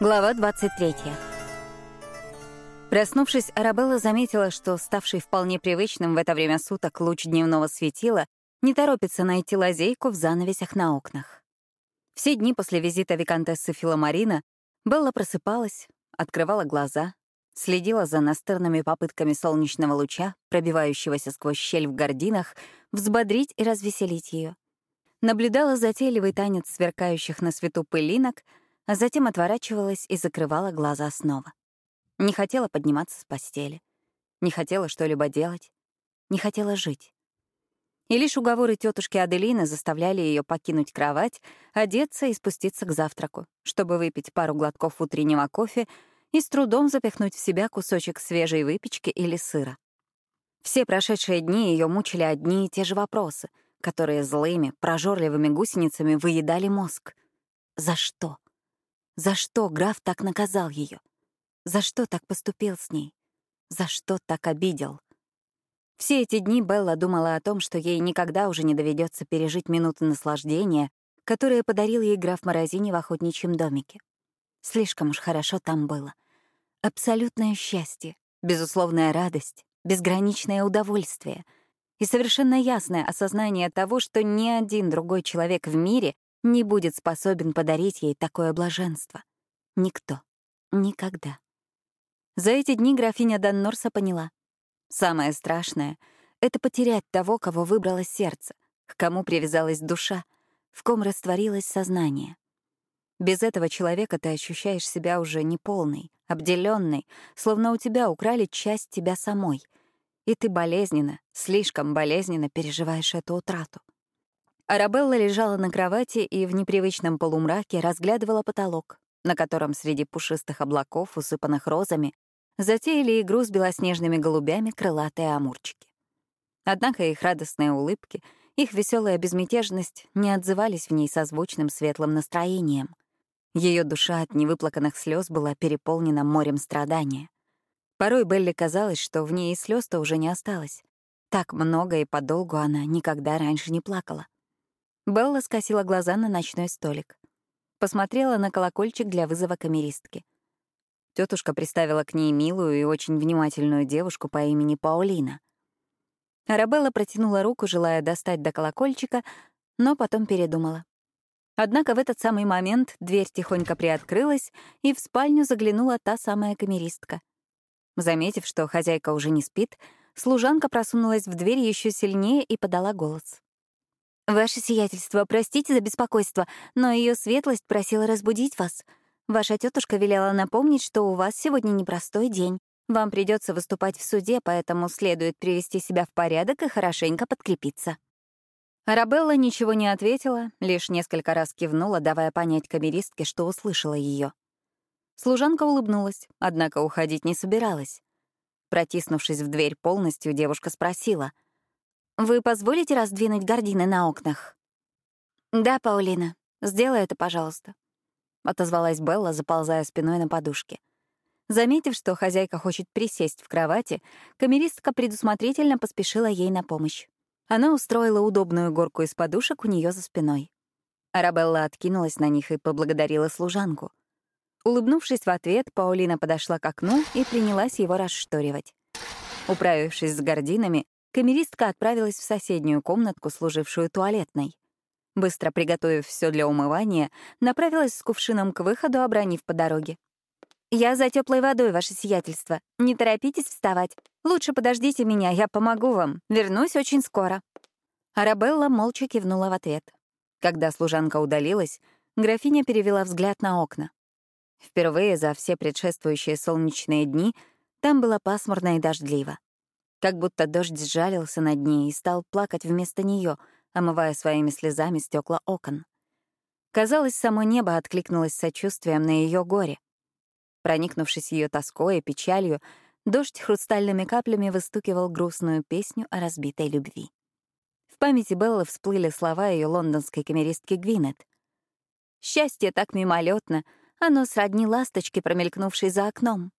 Глава 23. Проснувшись, Арабелла заметила, что ставший вполне привычным в это время суток луч дневного светила не торопится найти лазейку в занавесях на окнах. Все дни после визита виконтессы Филомарина Белла просыпалась, открывала глаза, следила за настырными попытками солнечного луча, пробивающегося сквозь щель в гординах, взбодрить и развеселить ее. Наблюдала затейливый танец сверкающих на свету пылинок — а затем отворачивалась и закрывала глаза снова. Не хотела подниматься с постели, не хотела что-либо делать, не хотела жить. И лишь уговоры тетушки Аделины заставляли ее покинуть кровать, одеться и спуститься к завтраку, чтобы выпить пару глотков утреннего кофе и с трудом запихнуть в себя кусочек свежей выпечки или сыра. Все прошедшие дни ее мучили одни и те же вопросы, которые злыми, прожорливыми гусеницами выедали мозг. За что? За что граф так наказал ее? За что так поступил с ней? За что так обидел? Все эти дни Белла думала о том, что ей никогда уже не доведется пережить минуты наслаждения, которые подарил ей граф Морозини в охотничьем домике. Слишком уж хорошо там было. Абсолютное счастье, безусловная радость, безграничное удовольствие и совершенно ясное осознание того, что ни один другой человек в мире не будет способен подарить ей такое блаженство. Никто. Никогда. За эти дни графиня Даннорса поняла. Самое страшное — это потерять того, кого выбрало сердце, к кому привязалась душа, в ком растворилось сознание. Без этого человека ты ощущаешь себя уже неполной, обделенной, словно у тебя украли часть тебя самой, и ты болезненно, слишком болезненно переживаешь эту утрату. Арабелла лежала на кровати и в непривычном полумраке разглядывала потолок, на котором среди пушистых облаков, усыпанных розами, затеяли игру с белоснежными голубями крылатые амурчики. Однако их радостные улыбки, их веселая безмятежность не отзывались в ней созвучным светлым настроением. Ее душа от невыплаканных слез была переполнена морем страдания. Порой Белли казалось, что в ней и слез-то уже не осталось. Так много и подолгу она никогда раньше не плакала. Белла скосила глаза на ночной столик. Посмотрела на колокольчик для вызова камеристки. Тетушка приставила к ней милую и очень внимательную девушку по имени Паулина. Арабелла протянула руку, желая достать до колокольчика, но потом передумала. Однако в этот самый момент дверь тихонько приоткрылась, и в спальню заглянула та самая камеристка. Заметив, что хозяйка уже не спит, служанка просунулась в дверь еще сильнее и подала голос. «Ваше сиятельство, простите за беспокойство, но ее светлость просила разбудить вас. Ваша тетушка велела напомнить, что у вас сегодня непростой день. Вам придется выступать в суде, поэтому следует привести себя в порядок и хорошенько подкрепиться». Арабелла ничего не ответила, лишь несколько раз кивнула, давая понять камеристке, что услышала ее. Служанка улыбнулась, однако уходить не собиралась. Протиснувшись в дверь полностью, девушка спросила — вы позволите раздвинуть гардины на окнах? Да, Паулина, сделай это, пожалуйста, отозвалась Белла, заползая спиной на подушке. Заметив, что хозяйка хочет присесть в кровати, камеристка предусмотрительно поспешила ей на помощь. Она устроила удобную горку из подушек у нее за спиной. Арабелла откинулась на них и поблагодарила служанку. Улыбнувшись в ответ, Паулина подошла к окну и принялась его расшторивать. Управившись с гардинами, камеристка отправилась в соседнюю комнатку, служившую туалетной. Быстро приготовив все для умывания, направилась с кувшином к выходу, обронив по дороге. «Я за теплой водой, ваше сиятельство. Не торопитесь вставать. Лучше подождите меня, я помогу вам. Вернусь очень скоро». Арабелла молча кивнула в ответ. Когда служанка удалилась, графиня перевела взгляд на окна. Впервые за все предшествующие солнечные дни там было пасмурно и дождливо как будто дождь сжалился над ней и стал плакать вместо нее, омывая своими слезами стекла окон. Казалось, само небо откликнулось сочувствием на ее горе. Проникнувшись ее тоской и печалью, дождь хрустальными каплями выстукивал грустную песню о разбитой любви. В памяти Беллы всплыли слова ее лондонской камеристки Гвинет. «Счастье так мимолетно, оно сродни ласточке, промелькнувшей за окном».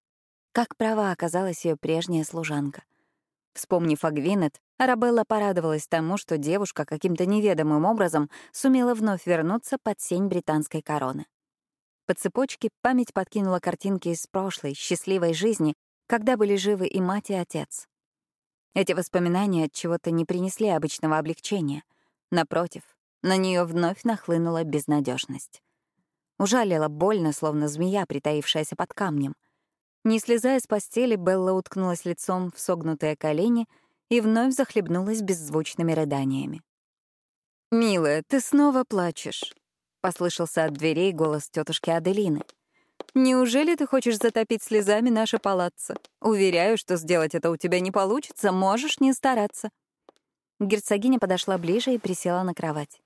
Как права оказалась ее прежняя служанка. Вспомнив о Гвинет, Арабелла порадовалась тому, что девушка каким-то неведомым образом сумела вновь вернуться под сень британской короны. По цепочке память подкинула картинки из прошлой, счастливой жизни, когда были живы и мать, и отец. Эти воспоминания от чего-то не принесли обычного облегчения. Напротив, на нее вновь нахлынула безнадежность. Ужалила больно, словно змея, притаившаяся под камнем. Не слезая с постели, Белла уткнулась лицом в согнутые колени и вновь захлебнулась беззвучными рыданиями. «Милая, ты снова плачешь», — послышался от дверей голос тетушки Аделины. «Неужели ты хочешь затопить слезами наше палаццо? Уверяю, что сделать это у тебя не получится, можешь не стараться». Герцогиня подошла ближе и присела на кровать.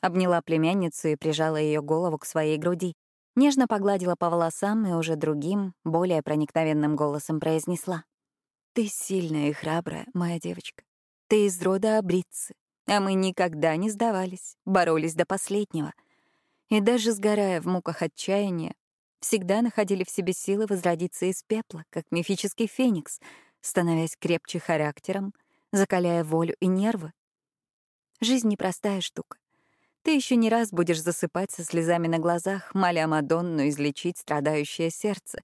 Обняла племянницу и прижала ее голову к своей груди. Нежно погладила по волосам и уже другим, более проникновенным голосом произнесла. «Ты сильная и храбрая, моя девочка. Ты из рода Абрицы, а мы никогда не сдавались, боролись до последнего. И даже сгорая в муках отчаяния, всегда находили в себе силы возродиться из пепла, как мифический феникс, становясь крепче характером, закаляя волю и нервы. Жизнь — непростая штука. Ты еще не раз будешь засыпать со слезами на глазах, моля Мадонну излечить страдающее сердце,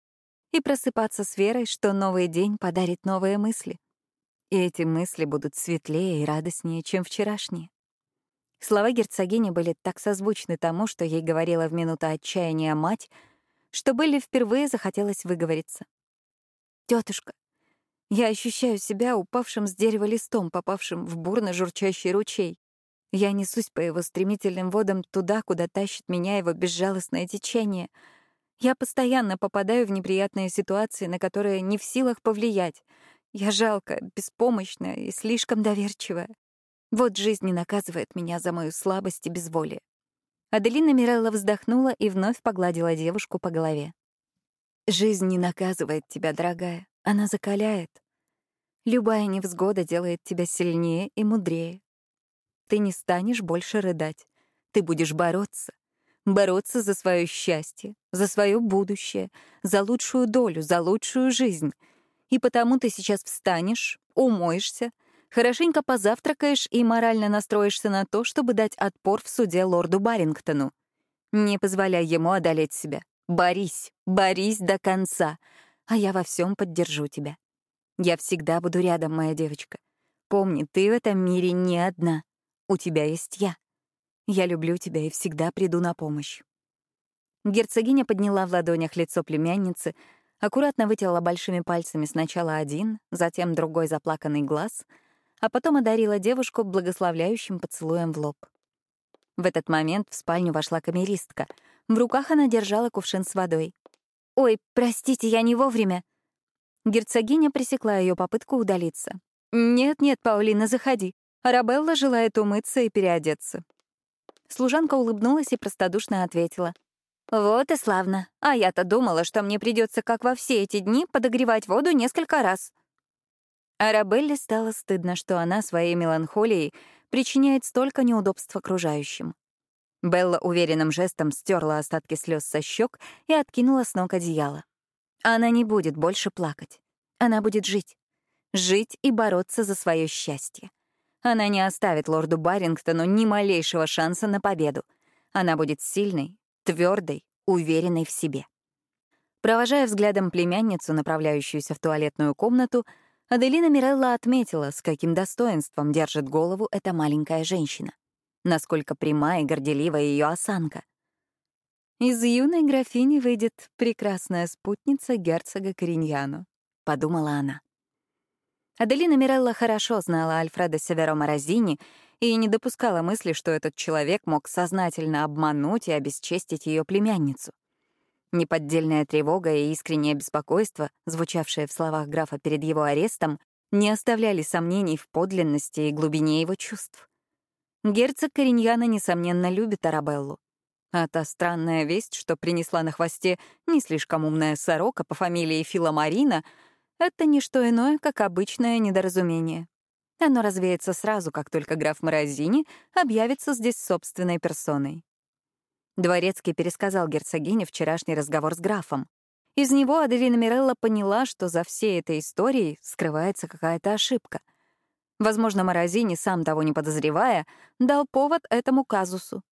и просыпаться с верой, что новый день подарит новые мысли. И эти мысли будут светлее и радостнее, чем вчерашние. Слова герцогини были так созвучны тому, что ей говорила в минуту отчаяния мать, что Белли впервые захотелось выговориться. Тетушка, я ощущаю себя упавшим с дерева листом, попавшим в бурно журчащий ручей. Я несусь по его стремительным водам туда, куда тащит меня его безжалостное течение. Я постоянно попадаю в неприятные ситуации, на которые не в силах повлиять. Я жалкая, беспомощная и слишком доверчивая. Вот жизнь не наказывает меня за мою слабость и безволие. Аделина Мирелла вздохнула и вновь погладила девушку по голове. «Жизнь не наказывает тебя, дорогая, она закаляет. Любая невзгода делает тебя сильнее и мудрее. Ты не станешь больше рыдать. Ты будешь бороться. Бороться за свое счастье, за свое будущее, за лучшую долю, за лучшую жизнь. И потому ты сейчас встанешь, умоешься, хорошенько позавтракаешь и морально настроишься на то, чтобы дать отпор в суде лорду Барингтону. Не позволяй ему одолеть себя. Борись, борись до конца, а я во всем поддержу тебя. Я всегда буду рядом, моя девочка. Помни, ты в этом мире не одна. У тебя есть я. Я люблю тебя и всегда приду на помощь». Герцогиня подняла в ладонях лицо племянницы, аккуратно вытерла большими пальцами сначала один, затем другой заплаканный глаз, а потом одарила девушку благословляющим поцелуем в лоб. В этот момент в спальню вошла камеристка. В руках она держала кувшин с водой. «Ой, простите, я не вовремя». Герцогиня пресекла ее попытку удалиться. «Нет-нет, Паулина, заходи. Арабелла желает умыться и переодеться. Служанка улыбнулась и простодушно ответила. «Вот и славно. А я-то думала, что мне придется, как во все эти дни, подогревать воду несколько раз». Арабелле стало стыдно, что она своей меланхолией причиняет столько неудобств окружающим. Белла уверенным жестом стерла остатки слез со щек и откинула с ног одеяло. Она не будет больше плакать. Она будет жить. Жить и бороться за свое счастье. Она не оставит лорду Барингтону ни малейшего шанса на победу. Она будет сильной, твердой, уверенной в себе. Провожая взглядом племянницу, направляющуюся в туалетную комнату, Аделина Мирелла отметила, с каким достоинством держит голову эта маленькая женщина. Насколько прямая и горделивая ее осанка. «Из юной графини выйдет прекрасная спутница герцога Кориньяно», — подумала она. Аделина Мирелла хорошо знала Альфреда Северо Морозини и не допускала мысли, что этот человек мог сознательно обмануть и обесчестить ее племянницу. Неподдельная тревога и искреннее беспокойство, звучавшие в словах графа перед его арестом, не оставляли сомнений в подлинности и глубине его чувств. Герцог Кориньяна, несомненно, любит Арабеллу. А та странная весть, что принесла на хвосте не слишком умная сорока по фамилии Филомарина — это не что иное, как обычное недоразумение. Оно развеется сразу, как только граф Морозини объявится здесь собственной персоной. Дворецкий пересказал герцогине вчерашний разговор с графом. Из него Аделина Мирелла поняла, что за всей этой историей скрывается какая-то ошибка. Возможно, Морозини, сам того не подозревая, дал повод этому казусу.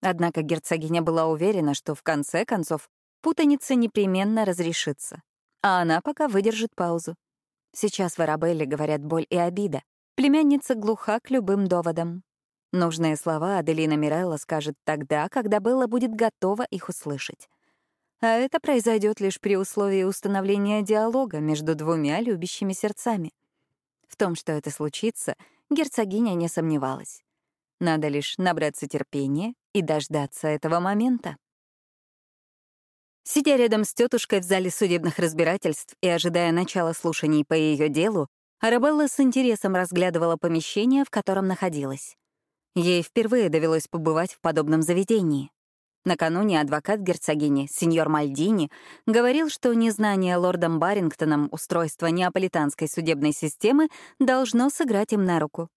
Однако герцогиня была уверена, что в конце концов путаница непременно разрешится, а она пока выдержит паузу. Сейчас в Арабелле говорят боль и обида. Племянница глуха к любым доводам. Нужные слова Аделина Мирелла скажет тогда, когда Белла будет готова их услышать. А это произойдет лишь при условии установления диалога между двумя любящими сердцами. В том, что это случится, герцогиня не сомневалась. Надо лишь набраться терпения и дождаться этого момента. Сидя рядом с тетушкой в зале судебных разбирательств и ожидая начала слушаний по ее делу, Арабелла с интересом разглядывала помещение, в котором находилась. Ей впервые довелось побывать в подобном заведении. Накануне адвокат герцогини, сеньор Мальдини, говорил, что незнание лордом Барингтоном устройства неаполитанской судебной системы должно сыграть им на руку.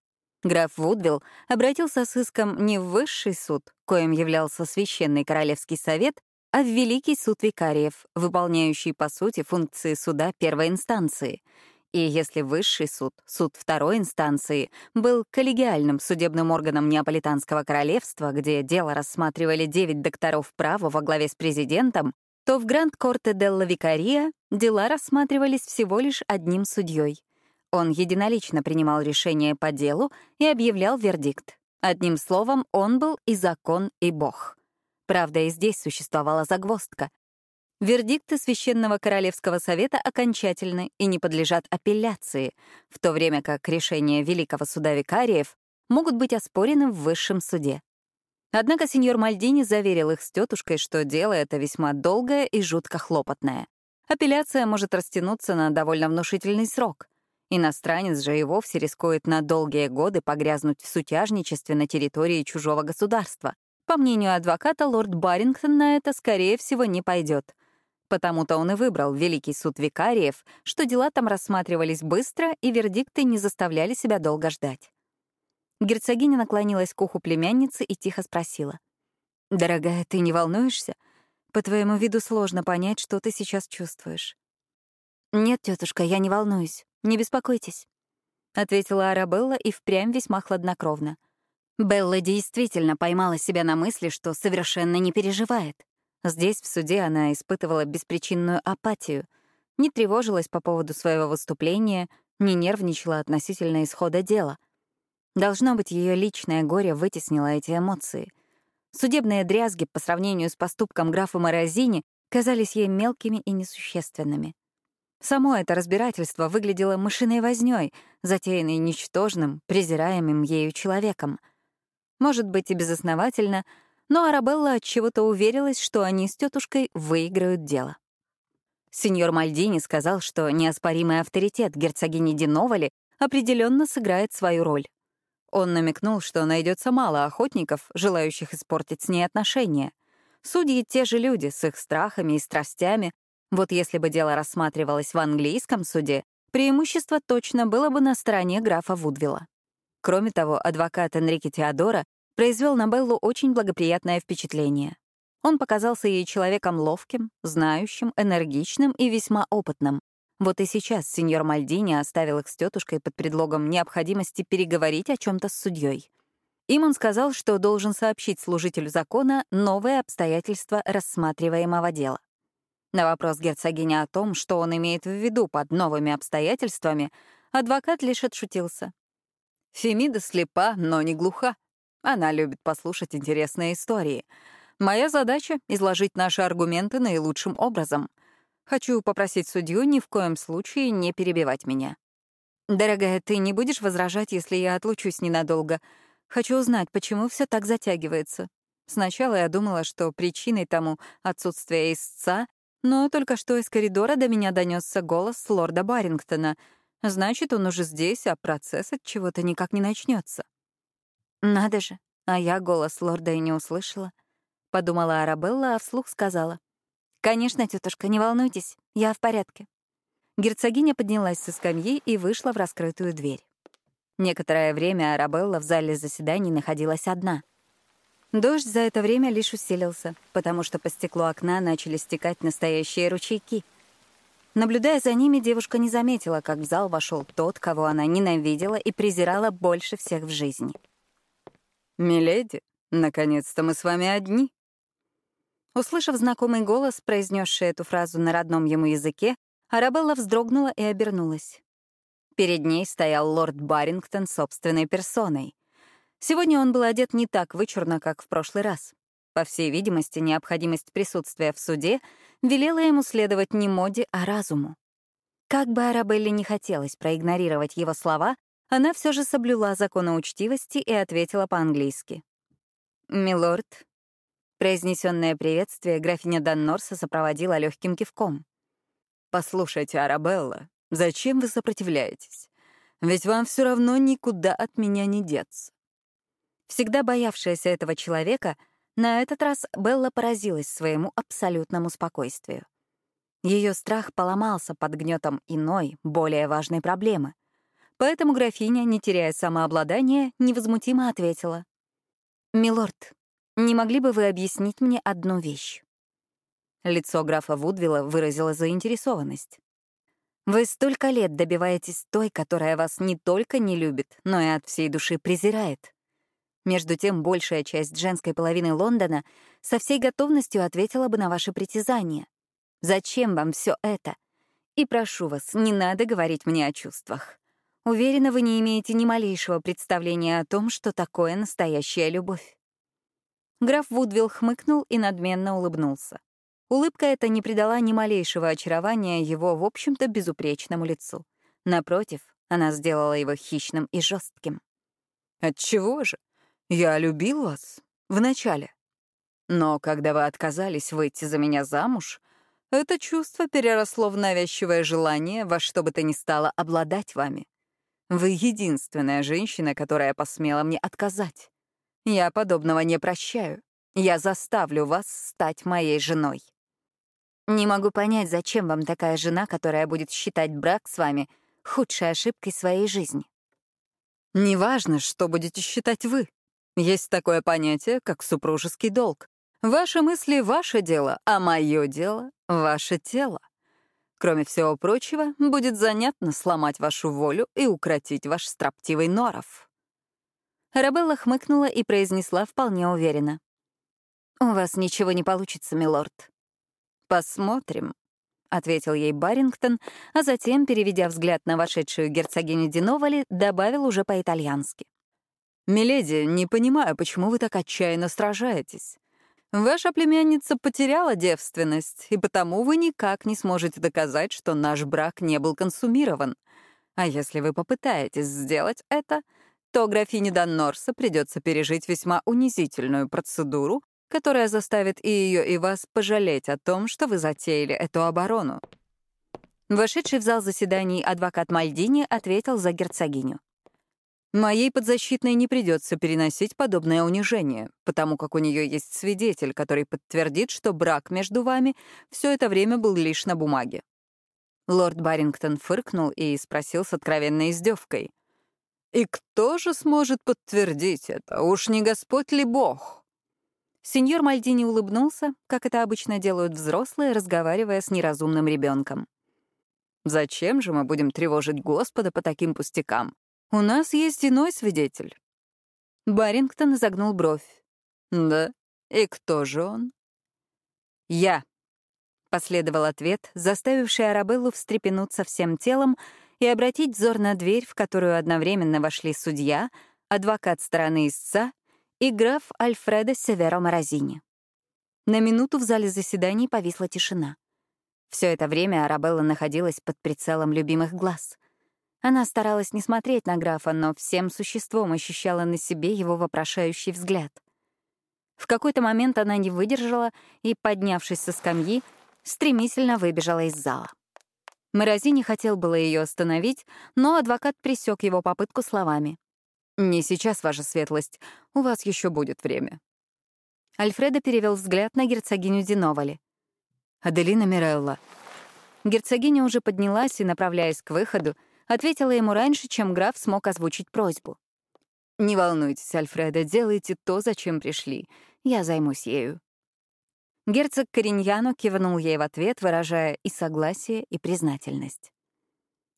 Граф Вудвилл обратился с иском не в высший суд, коим являлся Священный Королевский Совет, а в Великий суд викариев, выполняющий, по сути, функции суда первой инстанции. И если высший суд, суд второй инстанции, был коллегиальным судебным органом Неаполитанского королевства, где дело рассматривали девять докторов права во главе с президентом, то в Гранд-Корте Делла Викария дела рассматривались всего лишь одним судьей. Он единолично принимал решение по делу и объявлял вердикт. Одним словом, он был и закон, и бог. Правда, и здесь существовала загвоздка. Вердикты Священного Королевского Совета окончательны и не подлежат апелляции, в то время как решения Великого Суда Викариев могут быть оспорены в Высшем суде. Однако сеньор Мальдини заверил их с тетушкой, что дело это весьма долгое и жутко хлопотное. Апелляция может растянуться на довольно внушительный срок. Иностранец же и вовсе рискует на долгие годы погрязнуть в сутяжничестве на территории чужого государства. По мнению адвоката, лорд Барингтон на это, скорее всего, не пойдет. Потому-то он и выбрал Великий суд викариев, что дела там рассматривались быстро и вердикты не заставляли себя долго ждать. Герцогиня наклонилась к уху племянницы и тихо спросила. «Дорогая, ты не волнуешься? По твоему виду сложно понять, что ты сейчас чувствуешь». «Нет, тетушка, я не волнуюсь. Не беспокойтесь», — ответила Арабелла и впрямь весьма хладнокровно. Белла действительно поймала себя на мысли, что совершенно не переживает. Здесь, в суде, она испытывала беспричинную апатию, не тревожилась по поводу своего выступления, не нервничала относительно исхода дела. Должно быть, ее личное горе вытеснило эти эмоции. Судебные дрязги по сравнению с поступком графа Морозини казались ей мелкими и несущественными. Само это разбирательство выглядело мышиной вознёй, затеянной ничтожным, презираемым ею человеком. Может быть, и безосновательно, но Арабелла от чего-то уверилась, что они с тетушкой выиграют дело. Сеньор Мальдини сказал, что неоспоримый авторитет герцогини Диновали определенно сыграет свою роль. Он намекнул, что найдется мало охотников, желающих испортить с ней отношения. Судьи — те же люди, с их страхами и страстями, вот если бы дело рассматривалось в английском суде, преимущество точно было бы на стороне графа Вудвилла. Кроме того, адвокат Энрике Теодора произвел на Беллу очень благоприятное впечатление. Он показался ей человеком ловким, знающим, энергичным и весьма опытным. Вот и сейчас сеньор Мальдини оставил их с тетушкой под предлогом необходимости переговорить о чем то с судьей. Им он сказал, что должен сообщить служителю закона новые обстоятельства рассматриваемого дела. На вопрос герцогини о том, что он имеет в виду под новыми обстоятельствами, адвокат лишь отшутился. «Фемида слепа, но не глуха. Она любит послушать интересные истории. Моя задача — изложить наши аргументы наилучшим образом. Хочу попросить судью ни в коем случае не перебивать меня. Дорогая, ты не будешь возражать, если я отлучусь ненадолго? Хочу узнать, почему все так затягивается. Сначала я думала, что причиной тому отсутствие истца но только что из коридора до меня донесся голос лорда Барингтона. Значит, он уже здесь, а процесс от чего-то никак не начнется. Надо же, а я голос лорда и не услышала. Подумала Арабелла, а вслух сказала. «Конечно, тетушка, не волнуйтесь, я в порядке». Герцогиня поднялась со скамьи и вышла в раскрытую дверь. Некоторое время Арабелла в зале заседаний находилась одна. Дождь за это время лишь усилился, потому что по стеклу окна начали стекать настоящие ручейки. Наблюдая за ними, девушка не заметила, как в зал вошел тот, кого она ненавидела и презирала больше всех в жизни. «Миледи, Наконец-то мы с вами одни». Услышав знакомый голос, произнесший эту фразу на родном ему языке, Арабелла вздрогнула и обернулась. Перед ней стоял лорд Барингтон собственной персоной. Сегодня он был одет не так вычурно, как в прошлый раз. По всей видимости, необходимость присутствия в суде велела ему следовать не моде, а разуму. Как бы Арабелле не хотелось проигнорировать его слова, она все же соблюла законы учтивости и ответила по-английски. «Милорд». Произнесенное приветствие графиня Даннорса сопроводила легким кивком. «Послушайте, Арабелла, зачем вы сопротивляетесь? Ведь вам все равно никуда от меня не деться». Всегда боявшаяся этого человека, на этот раз Белла поразилась своему абсолютному спокойствию. Ее страх поломался под гнетом иной, более важной проблемы. Поэтому графиня, не теряя самообладания, невозмутимо ответила. «Милорд, не могли бы вы объяснить мне одну вещь?» Лицо графа Вудвилла выразило заинтересованность. «Вы столько лет добиваетесь той, которая вас не только не любит, но и от всей души презирает. Между тем, большая часть женской половины Лондона со всей готовностью ответила бы на ваши притязания. Зачем вам все это? И прошу вас, не надо говорить мне о чувствах. Уверена, вы не имеете ни малейшего представления о том, что такое настоящая любовь. Граф Вудвилл хмыкнул и надменно улыбнулся. Улыбка эта не придала ни малейшего очарования его, в общем-то, безупречному лицу. Напротив, она сделала его хищным и жестким. «Отчего же? Я любил вас. Вначале. Но когда вы отказались выйти за меня замуж, это чувство переросло в навязчивое желание во что бы то ни стало обладать вами. Вы единственная женщина, которая посмела мне отказать. Я подобного не прощаю. Я заставлю вас стать моей женой. Не могу понять, зачем вам такая жена, которая будет считать брак с вами худшей ошибкой своей жизни. Неважно, что будете считать вы. Есть такое понятие, как супружеский долг. Ваши мысли — ваше дело, а мое дело — ваше тело. Кроме всего прочего, будет занятно сломать вашу волю и укротить ваш строптивый норов. Рабелла хмыкнула и произнесла вполне уверенно. «У вас ничего не получится, милорд». «Посмотрим», — ответил ей Барингтон, а затем, переведя взгляд на вошедшую герцогиню Диновали, добавил уже по-итальянски. «Миледи, не понимаю, почему вы так отчаянно сражаетесь. Ваша племянница потеряла девственность, и потому вы никак не сможете доказать, что наш брак не был консумирован. А если вы попытаетесь сделать это, то графине Даннорса придется пережить весьма унизительную процедуру, которая заставит и ее, и вас пожалеть о том, что вы затеяли эту оборону. Вошедший в зал заседаний адвокат Мальдини ответил за герцогиню. Моей подзащитной не придется переносить подобное унижение, потому как у нее есть свидетель, который подтвердит, что брак между вами все это время был лишь на бумаге. Лорд Барингтон фыркнул и спросил с откровенной издевкой. «И кто же сможет подтвердить это? Уж не Господь ли Бог?» Сеньор Мальдини улыбнулся, как это обычно делают взрослые, разговаривая с неразумным ребенком. «Зачем же мы будем тревожить Господа по таким пустякам? У нас есть иной свидетель. Барингтон изогнул бровь. Да? И кто же он? Я. Последовал ответ, заставивший Арабеллу встрепенуться всем телом и обратить взор на дверь, в которую одновременно вошли судья, адвокат стороны истца и граф Альфредо Северо Морозини. На минуту в зале заседаний повисла тишина. Все это время Арабелла находилась под прицелом любимых глаз. Она старалась не смотреть на графа, но всем существом ощущала на себе его вопрошающий взгляд. В какой-то момент она не выдержала и, поднявшись со скамьи, стремительно выбежала из зала. Морозини хотел было ее остановить, но адвокат пресек его попытку словами. «Не сейчас, ваша светлость. У вас еще будет время». Альфредо перевел взгляд на герцогиню Диновали. «Аделина Мирелла». Герцогиня уже поднялась и, направляясь к выходу, ответила ему раньше, чем граф смог озвучить просьбу. «Не волнуйтесь, Альфреда, делайте то, зачем пришли. Я займусь ею». Герцог Кориньяно кивнул ей в ответ, выражая и согласие, и признательность.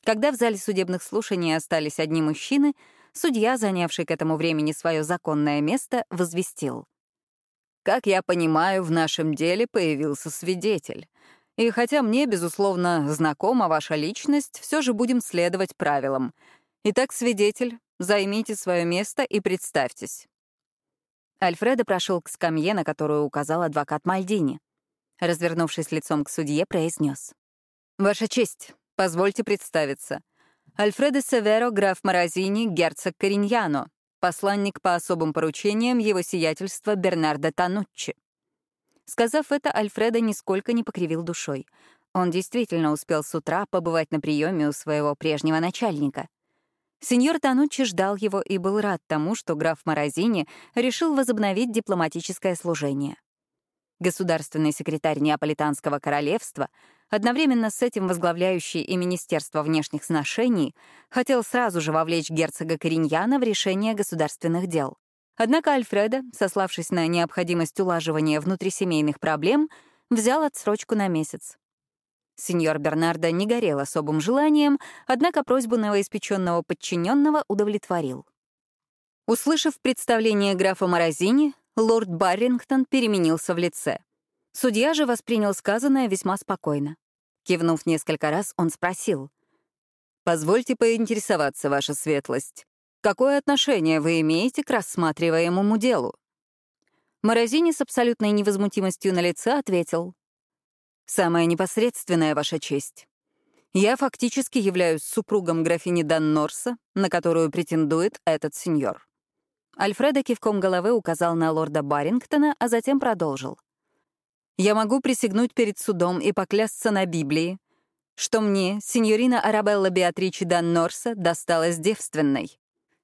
Когда в зале судебных слушаний остались одни мужчины, судья, занявший к этому времени свое законное место, возвестил. Как я понимаю, в нашем деле появился свидетель. И хотя мне, безусловно, знакома ваша личность, все же будем следовать правилам. Итак, свидетель, займите свое место и представьтесь. Альфредо прошел к скамье, на которую указал адвокат Мальдини. Развернувшись лицом к судье, произнес. «Ваша честь, позвольте представиться. Альфредо Северо, граф Морозини, герцог Кориньяно, посланник по особым поручениям его сиятельства Бернардо Тануччи». Сказав это, Альфредо нисколько не покривил душой. Он действительно успел с утра побывать на приеме у своего прежнего начальника. Сеньор Тануччи ждал его и был рад тому, что граф Морозини решил возобновить дипломатическое служение. Государственный секретарь Неаполитанского королевства, одновременно с этим возглавляющий и Министерство внешних сношений, хотел сразу же вовлечь герцога Кориньяна в решение государственных дел. Однако Альфредо, сославшись на необходимость улаживания внутрисемейных проблем, взял отсрочку на месяц. Сеньор Бернардо не горел особым желанием, однако просьбу новоиспеченного подчиненного удовлетворил. Услышав представление графа Морозини, лорд Баррингтон переменился в лице. Судья же воспринял сказанное весьма спокойно. Кивнув несколько раз, он спросил. «Позвольте поинтересоваться, ваша светлость. Какое отношение вы имеете к рассматриваемому делу?» Морозини с абсолютной невозмутимостью на лице ответил. Самая непосредственная ваша честь. Я фактически являюсь супругом графини Даннорса, на которую претендует этот сеньор. Альфредо кивком головы указал на лорда Барингтона, а затем продолжил. «Я могу присягнуть перед судом и поклясться на Библии, что мне, сеньорина Арабелла Беатричи Даннорса, досталась девственной».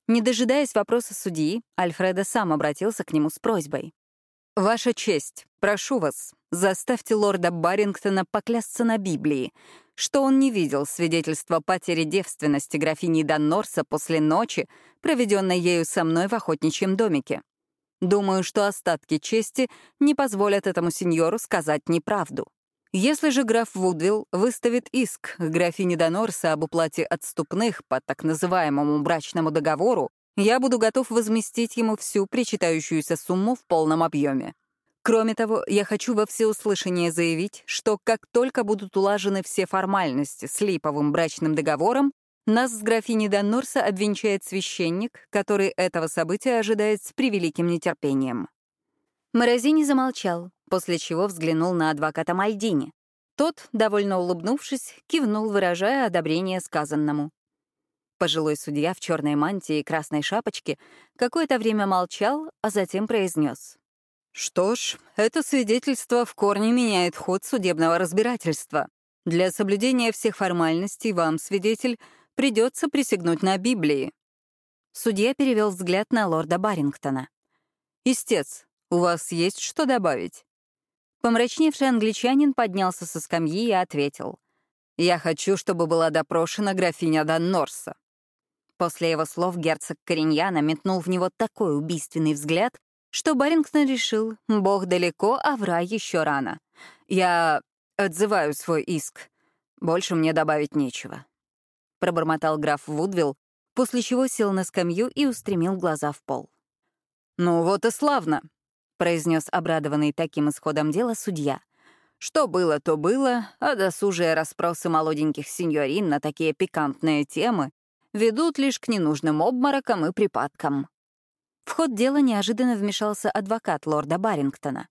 Не дожидаясь вопроса судьи, Альфредо сам обратился к нему с просьбой. «Ваша честь, прошу вас, заставьте лорда Барингтона поклясться на Библии, что он не видел свидетельства потери девственности графини Даннорса после ночи, проведенной ею со мной в охотничьем домике. Думаю, что остатки чести не позволят этому сеньору сказать неправду. Если же граф Вудвилл выставит иск графине Донорса об уплате отступных по так называемому брачному договору, я буду готов возместить ему всю причитающуюся сумму в полном объеме. Кроме того, я хочу во всеуслышание заявить, что как только будут улажены все формальности с липовым брачным договором, нас с графиней Даннорса обвенчает священник, который этого события ожидает с превеликим нетерпением. Морозини замолчал, после чего взглянул на адвоката Мальдини. Тот, довольно улыбнувшись, кивнул, выражая одобрение сказанному. Пожилой судья в черной мантии и красной шапочке какое-то время молчал, а затем произнес. «Что ж, это свидетельство в корне меняет ход судебного разбирательства. Для соблюдения всех формальностей вам, свидетель, придется присягнуть на Библии». Судья перевел взгляд на лорда Барингтона. «Истец, у вас есть что добавить?» Помрачневший англичанин поднялся со скамьи и ответил. «Я хочу, чтобы была допрошена графиня Даннорса». После его слов герцог Кориньяна метнул в него такой убийственный взгляд, что Барингтон решил, бог далеко, а в рай еще рано. Я отзываю свой иск. Больше мне добавить нечего. Пробормотал граф Вудвилл, после чего сел на скамью и устремил глаза в пол. «Ну вот и славно», — произнес обрадованный таким исходом дела судья. «Что было, то было, а досужие расспросы молоденьких сеньорин на такие пикантные темы ведут лишь к ненужным обморокам и припадкам. В ход дела неожиданно вмешался адвокат лорда Барингтона.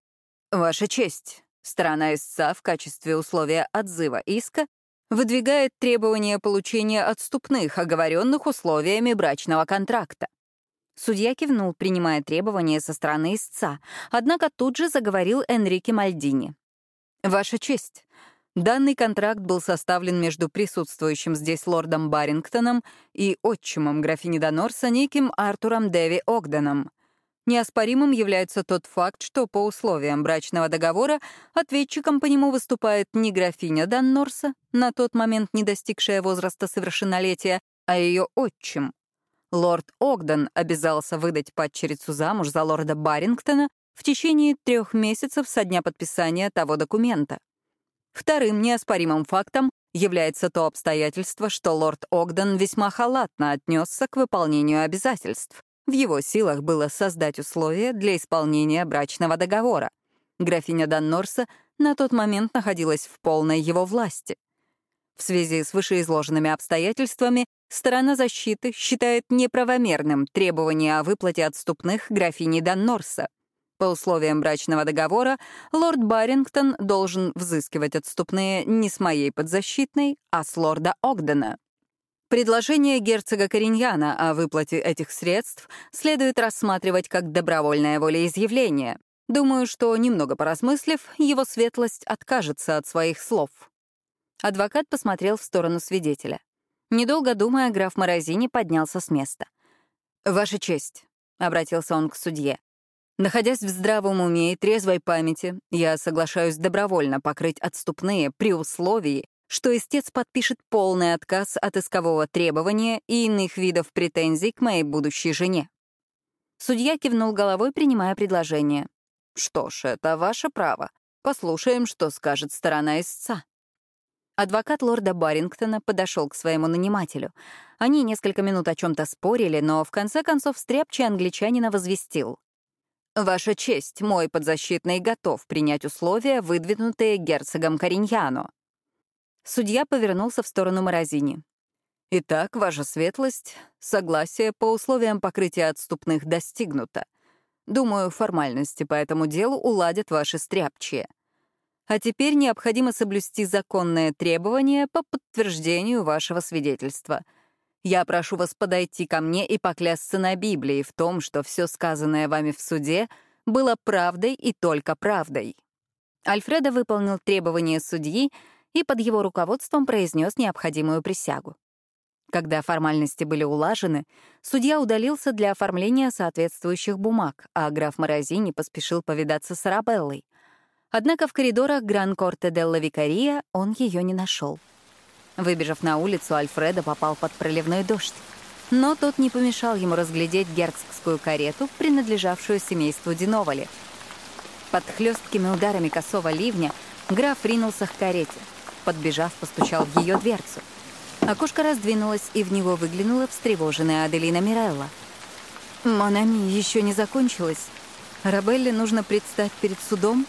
«Ваша честь, сторона истца в качестве условия отзыва иска выдвигает требование получения отступных, оговоренных условиями брачного контракта. Судья кивнул, принимая требования со стороны истца, однако тут же заговорил Энрике Мальдини. «Ваша честь, Данный контракт был составлен между присутствующим здесь лордом Барингтоном и отчимом графини Донорса неким Артуром Дэви Огденом. Неоспоримым является тот факт, что по условиям брачного договора ответчиком по нему выступает не графиня Даннорса, на тот момент не достигшая возраста совершеннолетия, а ее отчим. Лорд Огден обязался выдать падчерицу замуж за лорда Барингтона в течение трех месяцев со дня подписания того документа. Вторым неоспоримым фактом является то обстоятельство, что лорд Огден весьма халатно отнесся к выполнению обязательств, В его силах было создать условия для исполнения брачного договора. Графиня Даннорса на тот момент находилась в полной его власти. В связи с вышеизложенными обстоятельствами сторона защиты считает неправомерным требование о выплате отступных графини Даннорса. По условиям брачного договора лорд Барингтон должен взыскивать отступные не с моей подзащитной, а с лорда Огдена. Предложение герцога Кориньяна о выплате этих средств следует рассматривать как добровольное волеизъявление. Думаю, что, немного поразмыслив, его светлость откажется от своих слов. Адвокат посмотрел в сторону свидетеля. Недолго думая, граф Морозини поднялся с места. «Ваша честь», — обратился он к судье, Находясь в здравом уме и трезвой памяти, я соглашаюсь добровольно покрыть отступные при условии, что истец подпишет полный отказ от искового требования и иных видов претензий к моей будущей жене. Судья кивнул головой, принимая предложение. «Что ж, это ваше право. Послушаем, что скажет сторона истца». Адвокат лорда Барингтона подошел к своему нанимателю. Они несколько минут о чем то спорили, но в конце концов стряпчий англичанина возвестил. «Ваша честь, мой подзащитный готов принять условия, выдвинутые герцогом Кориньяно». Судья повернулся в сторону Морозини. «Итак, ваша светлость, согласие по условиям покрытия отступных достигнуто. Думаю, формальности по этому делу уладят ваши стряпчие. А теперь необходимо соблюсти законные требования по подтверждению вашего свидетельства — я прошу вас подойти ко мне и поклясться на Библии в том, что все сказанное вами в суде было правдой и только правдой». Альфредо выполнил требования судьи и под его руководством произнес необходимую присягу. Когда формальности были улажены, судья удалился для оформления соответствующих бумаг, а граф Морозини поспешил повидаться с Арабеллой. Однако в коридорах Гран-Корте Делла Викария он ее не нашел. Выбежав на улицу, Альфредо попал под проливной дождь. Но тот не помешал ему разглядеть герцогскую карету, принадлежавшую семейству Диновали. Под хлесткими ударами косого ливня граф ринулся к карете. Подбежав, постучал в ее дверцу. Окошко раздвинулось, и в него выглянула встревоженная Аделина Мирелла. «Монами еще не закончилось. Рабелле нужно предстать перед судом?»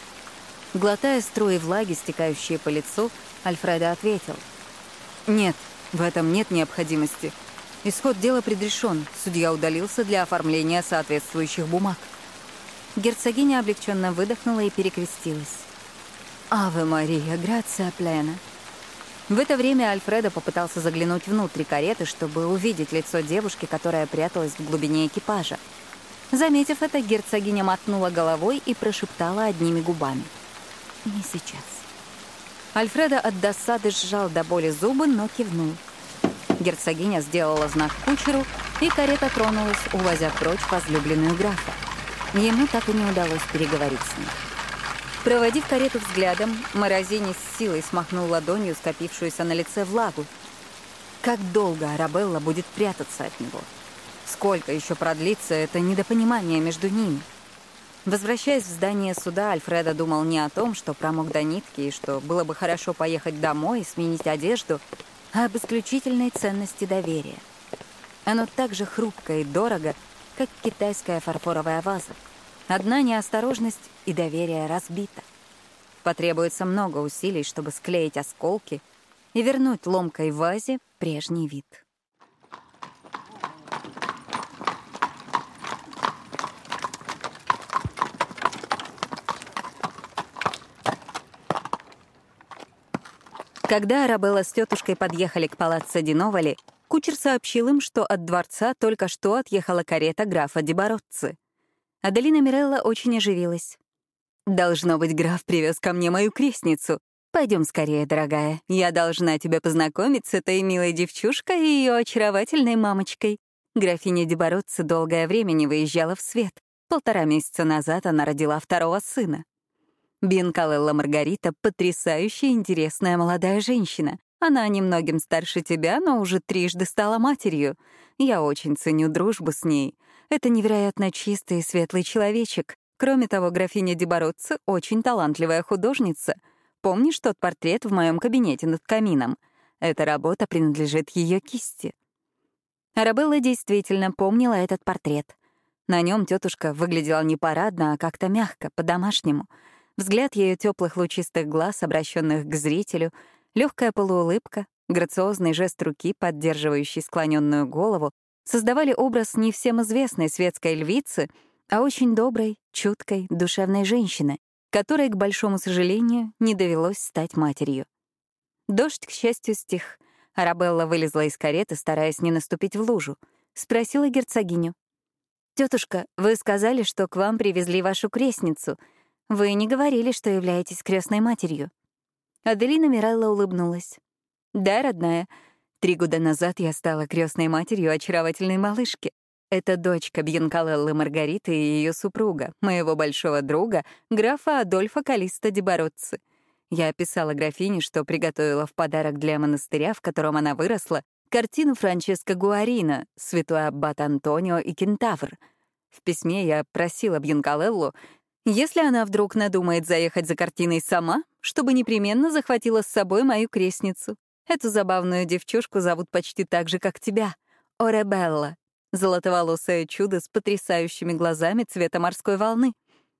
Глотая струи влаги, стекающие по лицу, Альфредо ответил — нет, в этом нет необходимости. Исход дела предрешен. Судья удалился для оформления соответствующих бумаг. Герцогиня облегченно выдохнула и перекрестилась. «Аве Мария, грация плена». В это время Альфредо попытался заглянуть внутрь кареты, чтобы увидеть лицо девушки, которая пряталась в глубине экипажа. Заметив это, герцогиня мотнула головой и прошептала одними губами. «Не сейчас». Альфреда от досады сжал до боли зубы, но кивнул. Герцогиня сделала знак кучеру, и карета тронулась, увозя прочь возлюбленную графа. Ему так и не удалось переговорить с ним. Проводив карету взглядом, Морозини с силой смахнул ладонью скопившуюся на лице влагу. Как долго Арабелла будет прятаться от него? Сколько еще продлится это недопонимание между ними? Возвращаясь в здание суда, Альфреда думал не о том, что промок до нитки и что было бы хорошо поехать домой и сменить одежду, а об исключительной ценности доверия. Оно так же хрупко и дорого, как китайская фарфоровая ваза. Одна неосторожность, и доверие разбито. Потребуется много усилий, чтобы склеить осколки и вернуть ломкой вазе прежний вид. Когда Арабелла с тетушкой подъехали к палаццо Диновали, кучер сообщил им, что от дворца только что отъехала карета графа Дебородцы. Аделина Мирелла очень оживилась. «Должно быть, граф привез ко мне мою крестницу. Пойдем скорее, дорогая. Я должна тебя познакомить с этой милой девчушкой и ее очаровательной мамочкой». Графиня Дебородцы долгое время не выезжала в свет. Полтора месяца назад она родила второго сына. Бинкалелла Маргарита — потрясающая интересная молодая женщина. Она немногим старше тебя, но уже трижды стала матерью. Я очень ценю дружбу с ней. Это невероятно чистый и светлый человечек. Кроме того, графиня Дебородце — очень талантливая художница. Помнишь тот портрет в моем кабинете над камином? Эта работа принадлежит ее кисти. Арабелла действительно помнила этот портрет. На нем тетушка выглядела не парадно, а как-то мягко, по-домашнему. Взгляд ее теплых лучистых глаз, обращенных к зрителю, легкая полуулыбка, грациозный жест руки, поддерживающий склоненную голову, создавали образ не всем известной светской львицы, а очень доброй, чуткой, душевной женщины, которой, к большому сожалению, не довелось стать матерью. Дождь, к счастью, стих. Арабелла вылезла из кареты, стараясь не наступить в лужу. Спросила герцогиню. «Тетушка, вы сказали, что к вам привезли вашу крестницу. Вы не говорили, что являетесь крестной матерью». Аделина Мирелла улыбнулась. «Да, родная. Три года назад я стала крестной матерью очаровательной малышки. Это дочка Бьянкалеллы Маргариты и ее супруга, моего большого друга, графа Адольфа Калиста Дебороцци. Я описала графине, что приготовила в подарок для монастыря, в котором она выросла, картину Франческо Гуарина «Святой аббат Антонио и кентавр». В письме я просила Бьянкалеллу, если она вдруг надумает заехать за картиной сама, чтобы непременно захватила с собой мою крестницу. Эту забавную девчушку зовут почти так же, как тебя — Оребелла, Золотоволосое чудо с потрясающими глазами цвета морской волны.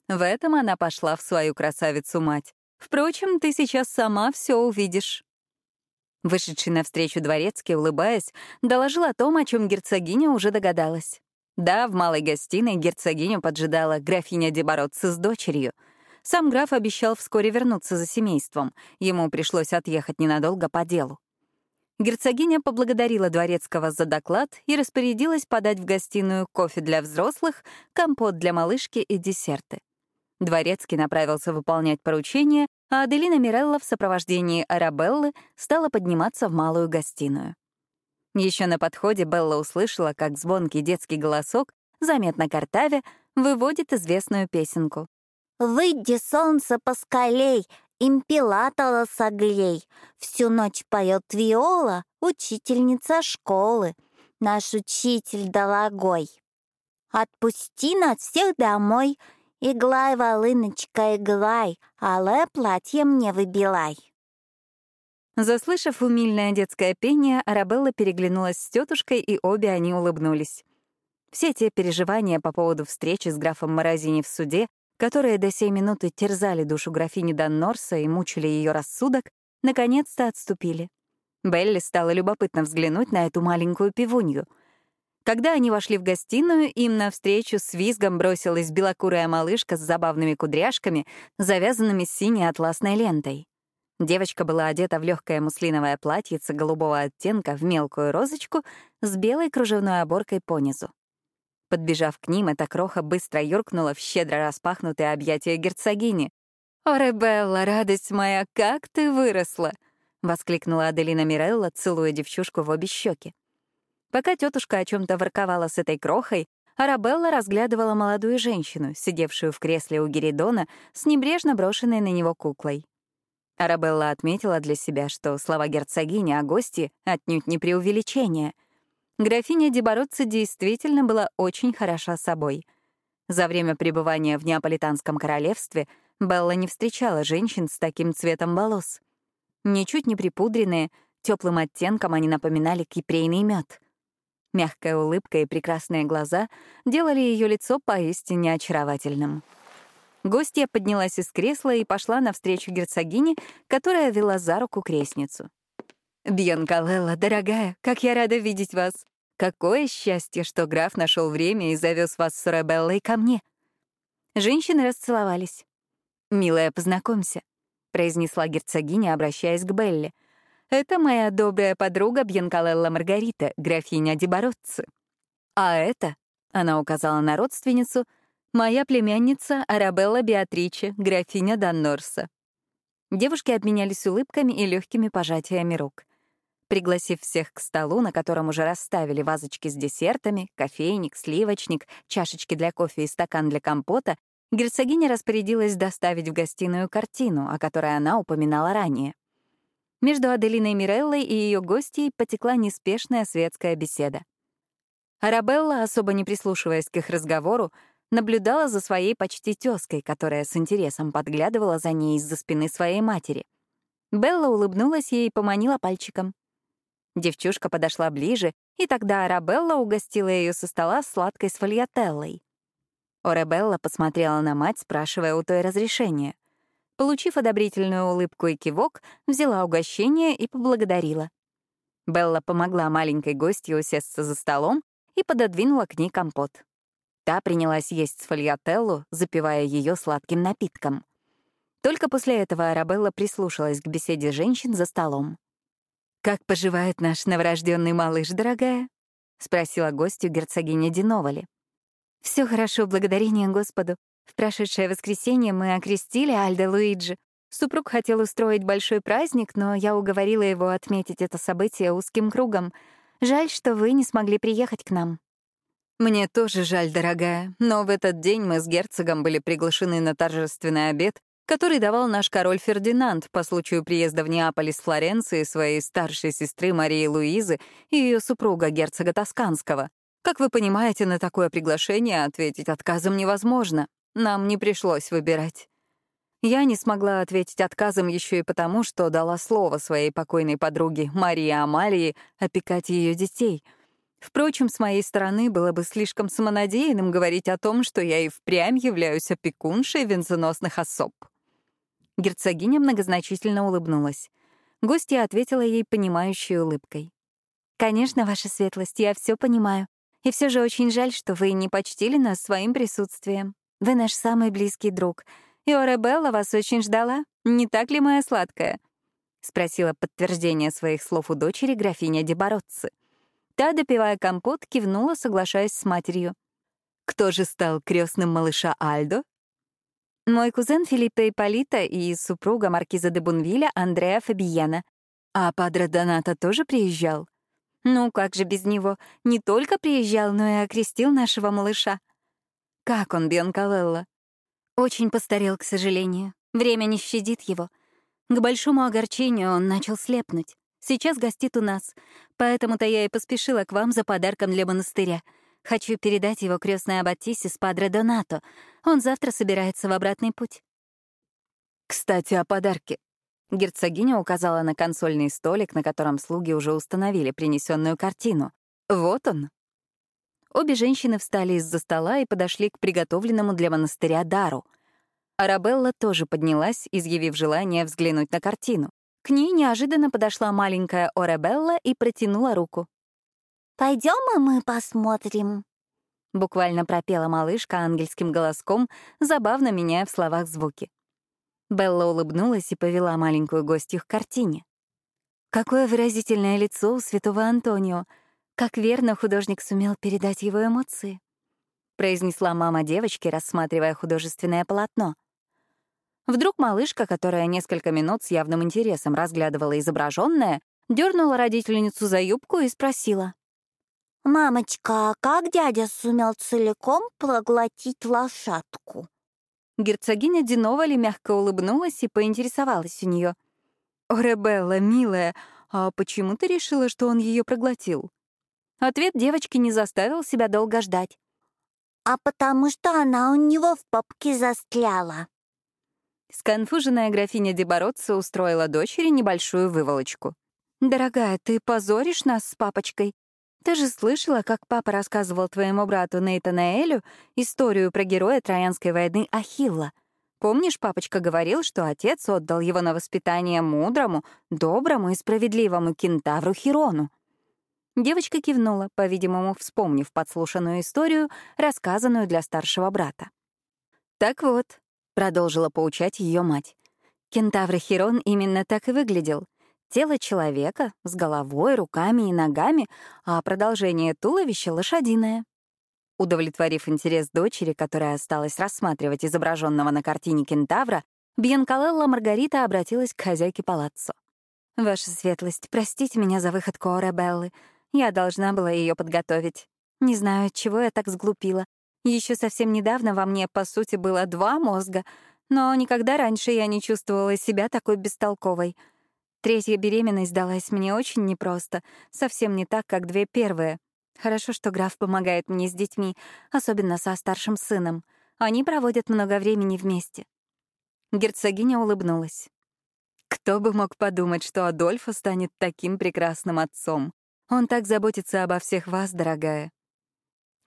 В этом она пошла в свою красавицу-мать. Впрочем, ты сейчас сама все увидишь. Вышедший навстречу дворецкий, улыбаясь, доложил о том, о чем герцогиня уже догадалась. Да, в малой гостиной герцогиню поджидала графиня Дебородцы с дочерью. Сам граф обещал вскоре вернуться за семейством. Ему пришлось отъехать ненадолго по делу. Герцогиня поблагодарила Дворецкого за доклад и распорядилась подать в гостиную кофе для взрослых, компот для малышки и десерты. Дворецкий направился выполнять поручение, а Аделина Мирелла в сопровождении Арабеллы стала подниматься в малую гостиную. Еще на подходе Белла услышала, как звонкий детский голосок, заметно картаве, выводит известную песенку. «Выйди, солнце, поскалей, импелатора согрей. Всю ночь поет виола, учительница школы, наш учитель дорогой. Отпусти нас всех домой, иглай, волыночка, иглай, алое платье мне выбилай. Заслышав умильное детское пение, Арабелла переглянулась с тетушкой, и обе они улыбнулись. Все те переживания по поводу встречи с графом Морозини в суде которые до сей минуты терзали душу графини Даннорса и мучили ее рассудок, наконец-то отступили. Белли стало любопытно взглянуть на эту маленькую пивунью. Когда они вошли в гостиную, им навстречу с визгом бросилась белокурая малышка с забавными кудряшками, завязанными синей атласной лентой. Девочка была одета в легкое муслиновое платьице голубого оттенка в мелкую розочку с белой кружевной оборкой понизу. Подбежав к ним, эта кроха быстро юркнула в щедро распахнутые объятия герцогини. «О, Ребелла, радость моя, как ты выросла!» — воскликнула Аделина Мирелла, целуя девчушку в обе щеки. Пока тетушка о чем то ворковала с этой крохой, Арабелла разглядывала молодую женщину, сидевшую в кресле у Геридона с небрежно брошенной на него куклой. Арабелла отметила для себя, что слова герцогини о гости отнюдь не преувеличение — Графиня Дебородца действительно была очень хороша собой. За время пребывания в Неаполитанском королевстве Белла не встречала женщин с таким цветом волос. Ничуть не припудренные, теплым оттенком они напоминали кипрейный мед. Мягкая улыбка и прекрасные глаза делали ее лицо поистине очаровательным. Гостья поднялась из кресла и пошла навстречу герцогине, которая вела за руку крестницу. «Бьянкалелла, дорогая, как я рада видеть вас! Какое счастье, что граф нашел время и завез вас с Ребеллой ко мне!» Женщины расцеловались. «Милая, познакомься», — произнесла герцогиня, обращаясь к Белле. «Это моя добрая подруга Бьянкалелла Маргарита, графиня Дебородцы. А это, — она указала на родственницу, — моя племянница Арабелла Беатриче, графиня Даннорса». Девушки обменялись улыбками и легкими пожатиями рук. Пригласив всех к столу, на котором уже расставили вазочки с десертами, кофейник, сливочник, чашечки для кофе и стакан для компота, герцогиня распорядилась доставить в гостиную картину, о которой она упоминала ранее. Между Аделиной Миреллой и ее гостьей потекла неспешная светская беседа. Арабелла, особо не прислушиваясь к их разговору, наблюдала за своей почти тёзкой, которая с интересом подглядывала за ней из-за спины своей матери. Белла улыбнулась ей и поманила пальчиком. Девчушка подошла ближе, и тогда Арабелла угостила ее со стола сладкой сфольятеллой. Оребелла посмотрела на мать, спрашивая у той разрешения. Получив одобрительную улыбку и кивок, взяла угощение и поблагодарила. Белла помогла маленькой гостье усесться за столом и пододвинула к ней компот. Та принялась есть сфольятеллу, запивая ее сладким напитком. Только после этого Арабелла прислушалась к беседе женщин за столом. «Как поживает наш новорожденный малыш, дорогая?» — спросила гостью герцогиня Диновали. Все хорошо, благодарение Господу. В прошедшее воскресенье мы окрестили Альда Луиджи. Супруг хотел устроить большой праздник, но я уговорила его отметить это событие узким кругом. Жаль, что вы не смогли приехать к нам. Мне тоже жаль, дорогая, но в этот день мы с герцогом были приглашены на торжественный обед, который давал наш король Фердинанд по случаю приезда в Неаполь из Флоренции своей старшей сестры Марии Луизы и ее супруга герцога Тосканского. Как вы понимаете, на такое приглашение ответить отказом невозможно. Нам не пришлось выбирать. Я не смогла ответить отказом еще и потому, что дала слово своей покойной подруге Марии Амалии опекать ее детей. Впрочем, с моей стороны было бы слишком самонадеянным говорить о том, что я и впрямь являюсь опекуншей венценосных особ. Герцогиня многозначительно улыбнулась. Гостья ответила ей понимающей улыбкой. «Конечно, ваша светлость, я все понимаю. И все же очень жаль, что вы не почтили нас своим присутствием. Вы наш самый близкий друг. И Оребелла вас очень ждала. Не так ли, моя сладкая?» — спросила подтверждение своих слов у дочери графиня Дебородцы. Та, допивая компот, кивнула, соглашаясь с матерью. «Кто же стал крестным малыша Альдо?» Мой кузен Филиппе Ипполита и супруга маркиза де Бунвиля Андреа Фабиена. А Падре Доната тоже приезжал? Ну, как же без него? Не только приезжал, но и окрестил нашего малыша. Как он, Бьонкалелла? Очень постарел, к сожалению. Время не щадит его. К большому огорчению он начал слепнуть. Сейчас гостит у нас. Поэтому-то я и поспешила к вам за подарком для монастыря — Хочу передать его крестной Аббатисе с Падре Донато. Он завтра собирается в обратный путь. Кстати, о подарке. Герцогиня указала на консольный столик, на котором слуги уже установили принесенную картину. Вот он. Обе женщины встали из-за стола и подошли к приготовленному для монастыря дару. Арабелла тоже поднялась, изъявив желание взглянуть на картину. К ней неожиданно подошла маленькая Орабелла и протянула руку. Пойдем и мы посмотрим. Буквально пропела малышка ангельским голоском, забавно меняя в словах звуки. Белла улыбнулась и повела маленькую гостью к картине. Какое выразительное лицо у святого Антонио! Как верно художник сумел передать его эмоции! произнесла мама девочки, рассматривая художественное полотно. Вдруг малышка, которая несколько минут с явным интересом разглядывала изображенное, дернула родительницу за юбку и спросила. «Мамочка, а как дядя сумел целиком проглотить лошадку?» Герцогиня Диновали мягко улыбнулась и поинтересовалась у нее. «О, Ребелла, милая, а почему ты решила, что он ее проглотил?» Ответ девочки не заставил себя долго ждать. «А потому что она у него в попке застряла». Сконфуженная графиня Дебородца устроила дочери небольшую выволочку. «Дорогая, ты позоришь нас с папочкой. Ты же слышала, как папа рассказывал твоему брату Нейтанаэлю историю про героя Троянской войны Ахилла. Помнишь, папочка говорил, что отец отдал его на воспитание мудрому, доброму и справедливому кентавру Хирону? Девочка кивнула, по-видимому, вспомнив подслушанную историю, рассказанную для старшего брата. «Так вот», — продолжила поучать ее мать, кентавр Хирон именно так и выглядел — Тело человека с головой, руками и ногами, а продолжение туловища — лошадиное. Удовлетворив интерес дочери, которая осталась рассматривать изображенного на картине кентавра, Бьянкалелла Маргарита обратилась к хозяйке палаццо. «Ваша светлость, простите меня за выходку Оребеллы. Я должна была ее подготовить. Не знаю, от чего я так сглупила. Еще совсем недавно во мне, по сути, было два мозга, но никогда раньше я не чувствовала себя такой бестолковой — Третья беременность далась мне очень непросто, совсем не так, как две первые. Хорошо, что граф помогает мне с детьми, особенно со старшим сыном. Они проводят много времени вместе. Герцогиня улыбнулась. Кто бы мог подумать, что Адольфо станет таким прекрасным отцом. Он так заботится обо всех вас, дорогая.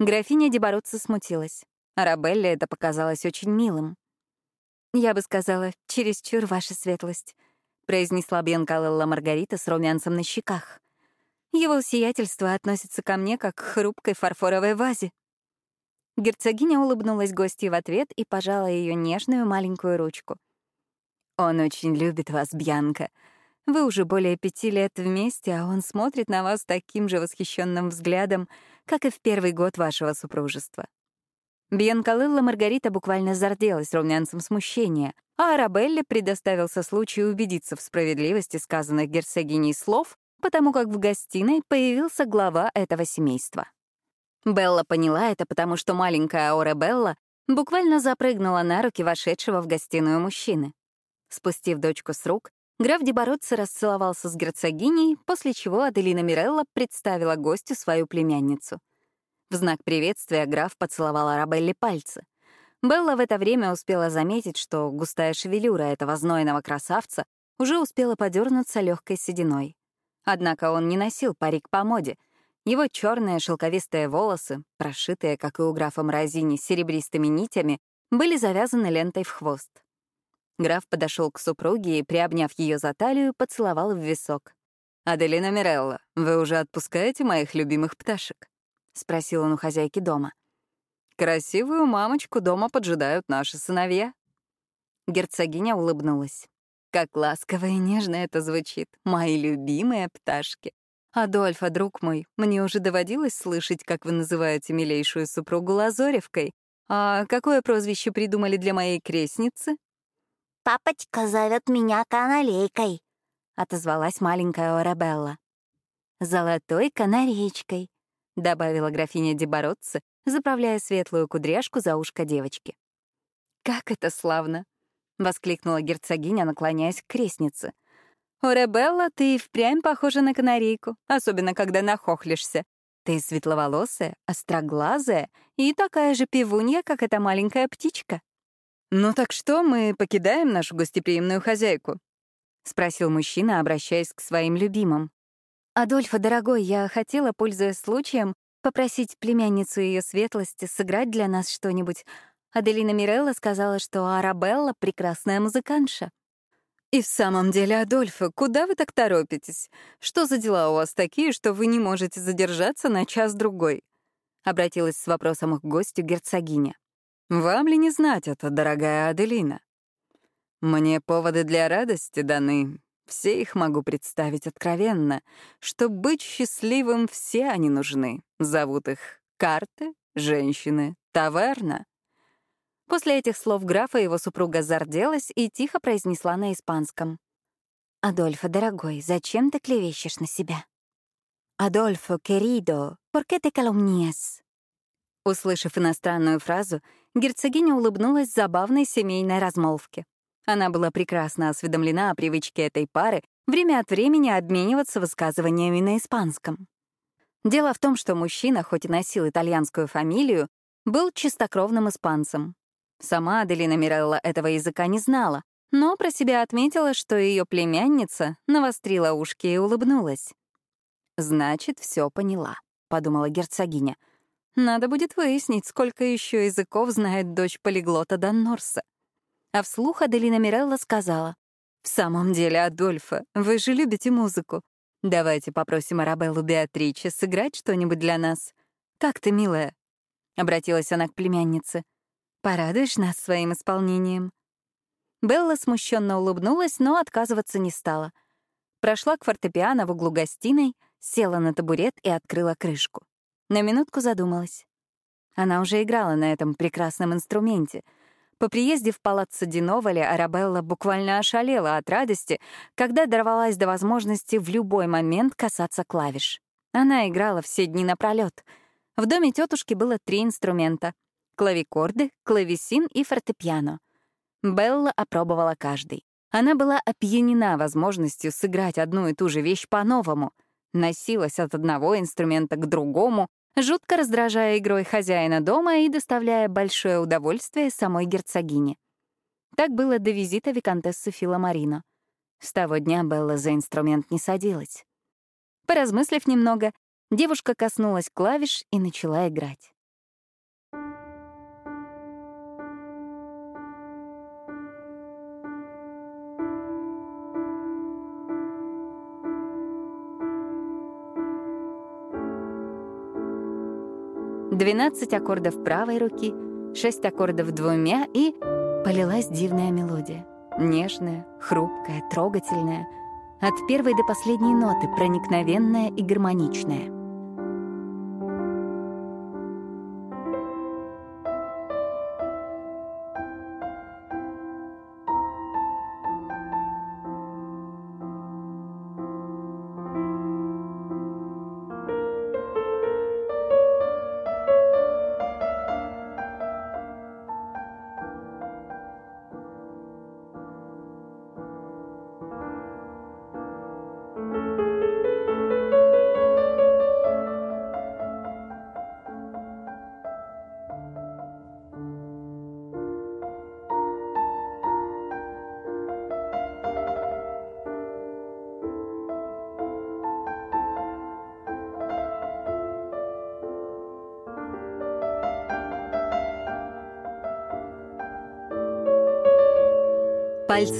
Графиня Дебородца смутилась. Арабелле это показалось очень милым. «Я бы сказала, чересчур ваша светлость», — произнесла Бьянкалелла Маргарита с румянцем на щеках. «Его сиятельство относится ко мне как к хрупкой фарфоровой вазе». Герцогиня улыбнулась гостье в ответ и пожала ее нежную маленькую ручку. «Он очень любит вас, Бьянка. Вы уже более пяти лет вместе, а он смотрит на вас таким же восхищенным взглядом, как и в первый год вашего супружества. Бьянкалылла Маргарита буквально зарделась румянцем смущения, а Арабелле предоставился случай убедиться в справедливости сказанных герцогиней слов, потому как в гостиной появился глава этого семейства. Белла поняла это, потому что маленькая Аура Белла буквально запрыгнула на руки вошедшего в гостиную мужчины. Спустив дочку с рук, граф Дебородце расцеловался с герцогиней, после чего Аделина Мирелла представила гостю свою племянницу — в знак приветствия граф поцеловал Арабелле пальцы. Белла в это время успела заметить, что густая шевелюра этого знойного красавца уже успела подернуться легкой сединой. Однако он не носил парик по моде. Его черные шелковистые волосы, прошитые, как и у графа Мразини, серебристыми нитями, были завязаны лентой в хвост. Граф подошел к супруге и, приобняв ее за талию, поцеловал в висок. «Аделина Мирелла, вы уже отпускаете моих любимых пташек?» — спросил он у хозяйки дома. «Красивую мамочку дома поджидают наши сыновья». Герцогиня улыбнулась. Как ласково и нежно это звучит, мои любимые пташки. Адольфа, друг мой, мне уже доводилось слышать, как вы называете милейшую супругу Лазоревкой. А какое прозвище придумали для моей крестницы? «Папочка зовет меня канарейкой», — отозвалась маленькая Орабелла. «Золотой канареечкой», — добавила графиня Дебородце, заправляя светлую кудряшку за ушко девочки. «Как это славно!» — воскликнула герцогиня, наклоняясь к крестнице. «Оребелла, ты впрямь похожа на канарейку, особенно когда нахохлишься. Ты светловолосая, остроглазая и такая же пивунья, как эта маленькая птичка». «Ну так что, мы покидаем нашу гостеприимную хозяйку?» — спросил мужчина, обращаясь к своим любимым. «Адольфа, дорогой, я хотела, пользуясь случаем, попросить племянницу ее светлости сыграть для нас что-нибудь. Аделина Мирелла сказала, что Арабелла — прекрасная музыкантша». «И в самом деле, Адольфа, куда вы так торопитесь? Что за дела у вас такие, что вы не можете задержаться на час-другой?» — обратилась с вопросом к гостю герцогиня. «Вам ли не знать это, дорогая Аделина?» «Мне поводы для радости даны, все их могу представить откровенно. Чтобы быть счастливым, все они нужны. Зовут их карты, женщины, таверна. После этих слов графа его супруга зарделась и тихо произнесла на испанском. «Адольфо, дорогой, зачем ты клевещешь на себя?» «Адольфо, querido, ¿por qué te calumnias?» Услышав иностранную фразу, герцогиня улыбнулась забавной семейной размолвке. Она была прекрасно осведомлена о привычке этой пары время от времени обмениваться высказываниями на испанском. Дело в том, что мужчина, хоть и носил итальянскую фамилию, был чистокровным испанцем. Сама Аделина Мирелла этого языка не знала, но про себя отметила, что ее племянница навострила ушки и улыбнулась. «Значит, все поняла», — подумала герцогиня. «Надо будет выяснить, сколько еще языков знает дочь полиглота Даннорса». А вслух Аделина Мирелла сказала, «В самом деле, Адольфо, вы же любите музыку. Давайте попросим Арабеллу Беатриче сыграть что-нибудь для нас. Как ты, милая?» Обратилась она к племяннице. «Порадуешь нас своим исполнением?» Белла смущенно улыбнулась, но отказываться не стала. Прошла к фортепиано в углу гостиной, села на табурет и открыла крышку. На минутку задумалась. Она уже играла на этом прекрасном инструменте — по приезде в палаццо Диновали Арабелла буквально ошалела от радости, когда дорвалась до возможности в любой момент касаться клавиш. Она играла все дни напролет. В доме тетушки было три инструмента — клавикорды, клавесин и фортепиано. Белла опробовала каждый. Она была опьянена возможностью сыграть одну и ту же вещь по-новому. Носилась от одного инструмента к другому, жутко раздражая игрой хозяина дома и доставляя большое удовольствие самой герцогине. Так было до визита виконтессы Филомарино. С того дня Белла за инструмент не садилась. Поразмыслив немного, девушка коснулась клавиш и начала играть. 12 аккордов правой руки, 6 аккордов двумя и полилась дивная мелодия. Нежная, хрупкая, трогательная. От первой до последней ноты проникновенная и гармоничная.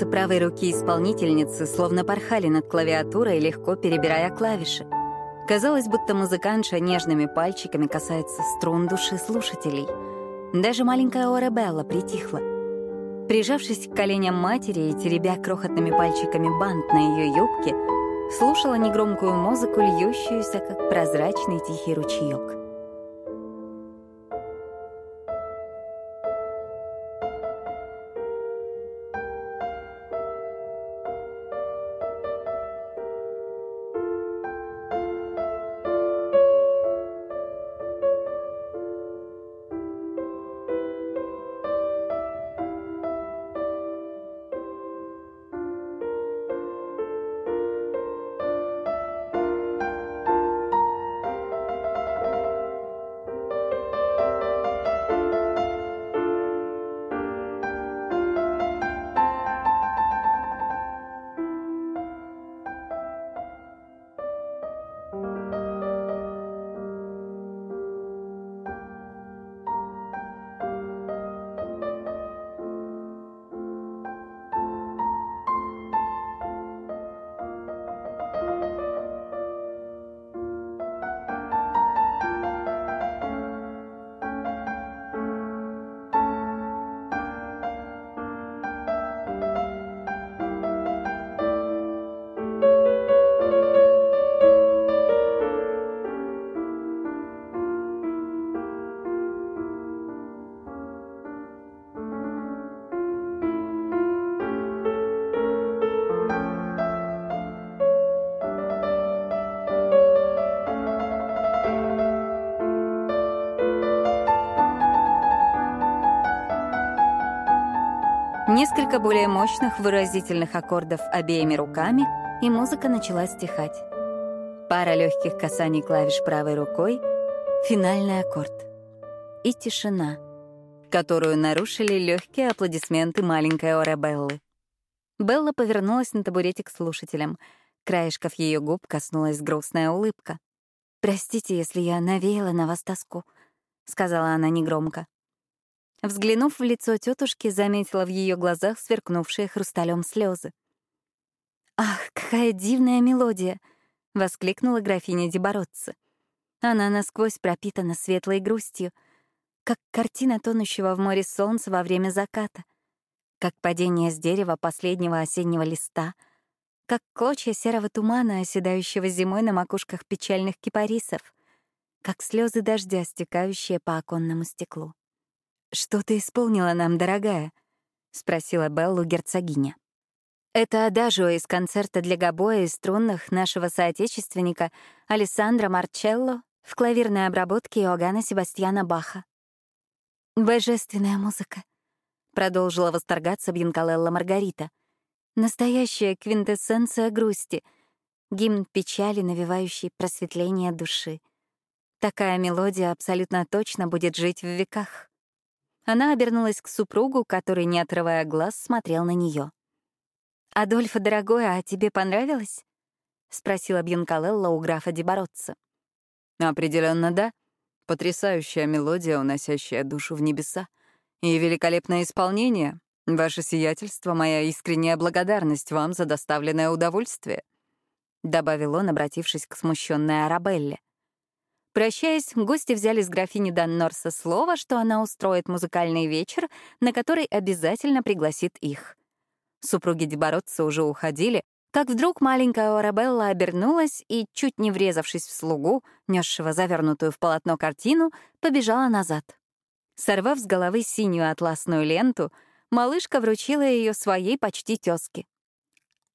Пальцы правой руки исполнительницы словно порхали над клавиатурой, легко перебирая клавиши. Казалось, будто музыкантша нежными пальчиками касается струн души слушателей. Даже маленькая Оребелла притихла. Прижавшись к коленям матери и теребя крохотными пальчиками бант на ее юбке, слушала негромкую музыку, льющуюся, как прозрачный тихий ручеек. Несколько более мощных выразительных аккордов обеими руками, и музыка начала стихать. Пара легких касаний клавиш правой рукой, финальный аккорд. И тишина, которую нарушили легкие аплодисменты маленькой Орабеллы. Белла повернулась на табурете к слушателям. Краешков ее губ коснулась грустная улыбка. «Простите, если я навеяла на вас тоску», — сказала она негромко. Взглянув в лицо тетушки, заметила в ее глазах сверкнувшие хрусталем слезы. «Ах, какая дивная мелодия!» — воскликнула графиня Дебородце. Она насквозь пропитана светлой грустью, как картина тонущего в море солнца во время заката, как падение с дерева последнего осеннего листа, как клочья серого тумана, оседающего зимой на макушках печальных кипарисов, как слезы дождя, стекающие по оконному стеклу. «Что ты исполнила нам, дорогая?» — спросила Беллу герцогиня. Это адажио из концерта для гобоя и струнных нашего соотечественника Алессандро Марчелло в клавирной обработке Иоганна Себастьяна Баха. «Божественная музыка», — продолжила восторгаться Бьянкалелла Маргарита. «Настоящая квинтэссенция грусти, гимн печали, навевающий просветление души. Такая мелодия абсолютно точно будет жить в веках». Она обернулась к супругу, который, не отрывая глаз, смотрел на нее. «Адольфа, дорогой, а тебе понравилось?» — спросила Бьянкалелла у графа Дебородца. Определенно, да. Потрясающая мелодия, уносящая душу в небеса. И великолепное исполнение. Ваше сиятельство — моя искренняя благодарность вам за доставленное удовольствие», — добавил он, обратившись к смущенной Арабелле. Прощаясь, гости взяли с графини Даннорса слово, что она устроит музыкальный вечер, на который обязательно пригласит их. Супруги Дебородца уже уходили, как вдруг маленькая Орабелла обернулась и, чуть не врезавшись в слугу, несшего завернутую в полотно картину, побежала назад. Сорвав с головы синюю атласную ленту, малышка вручила ее своей почти тезке.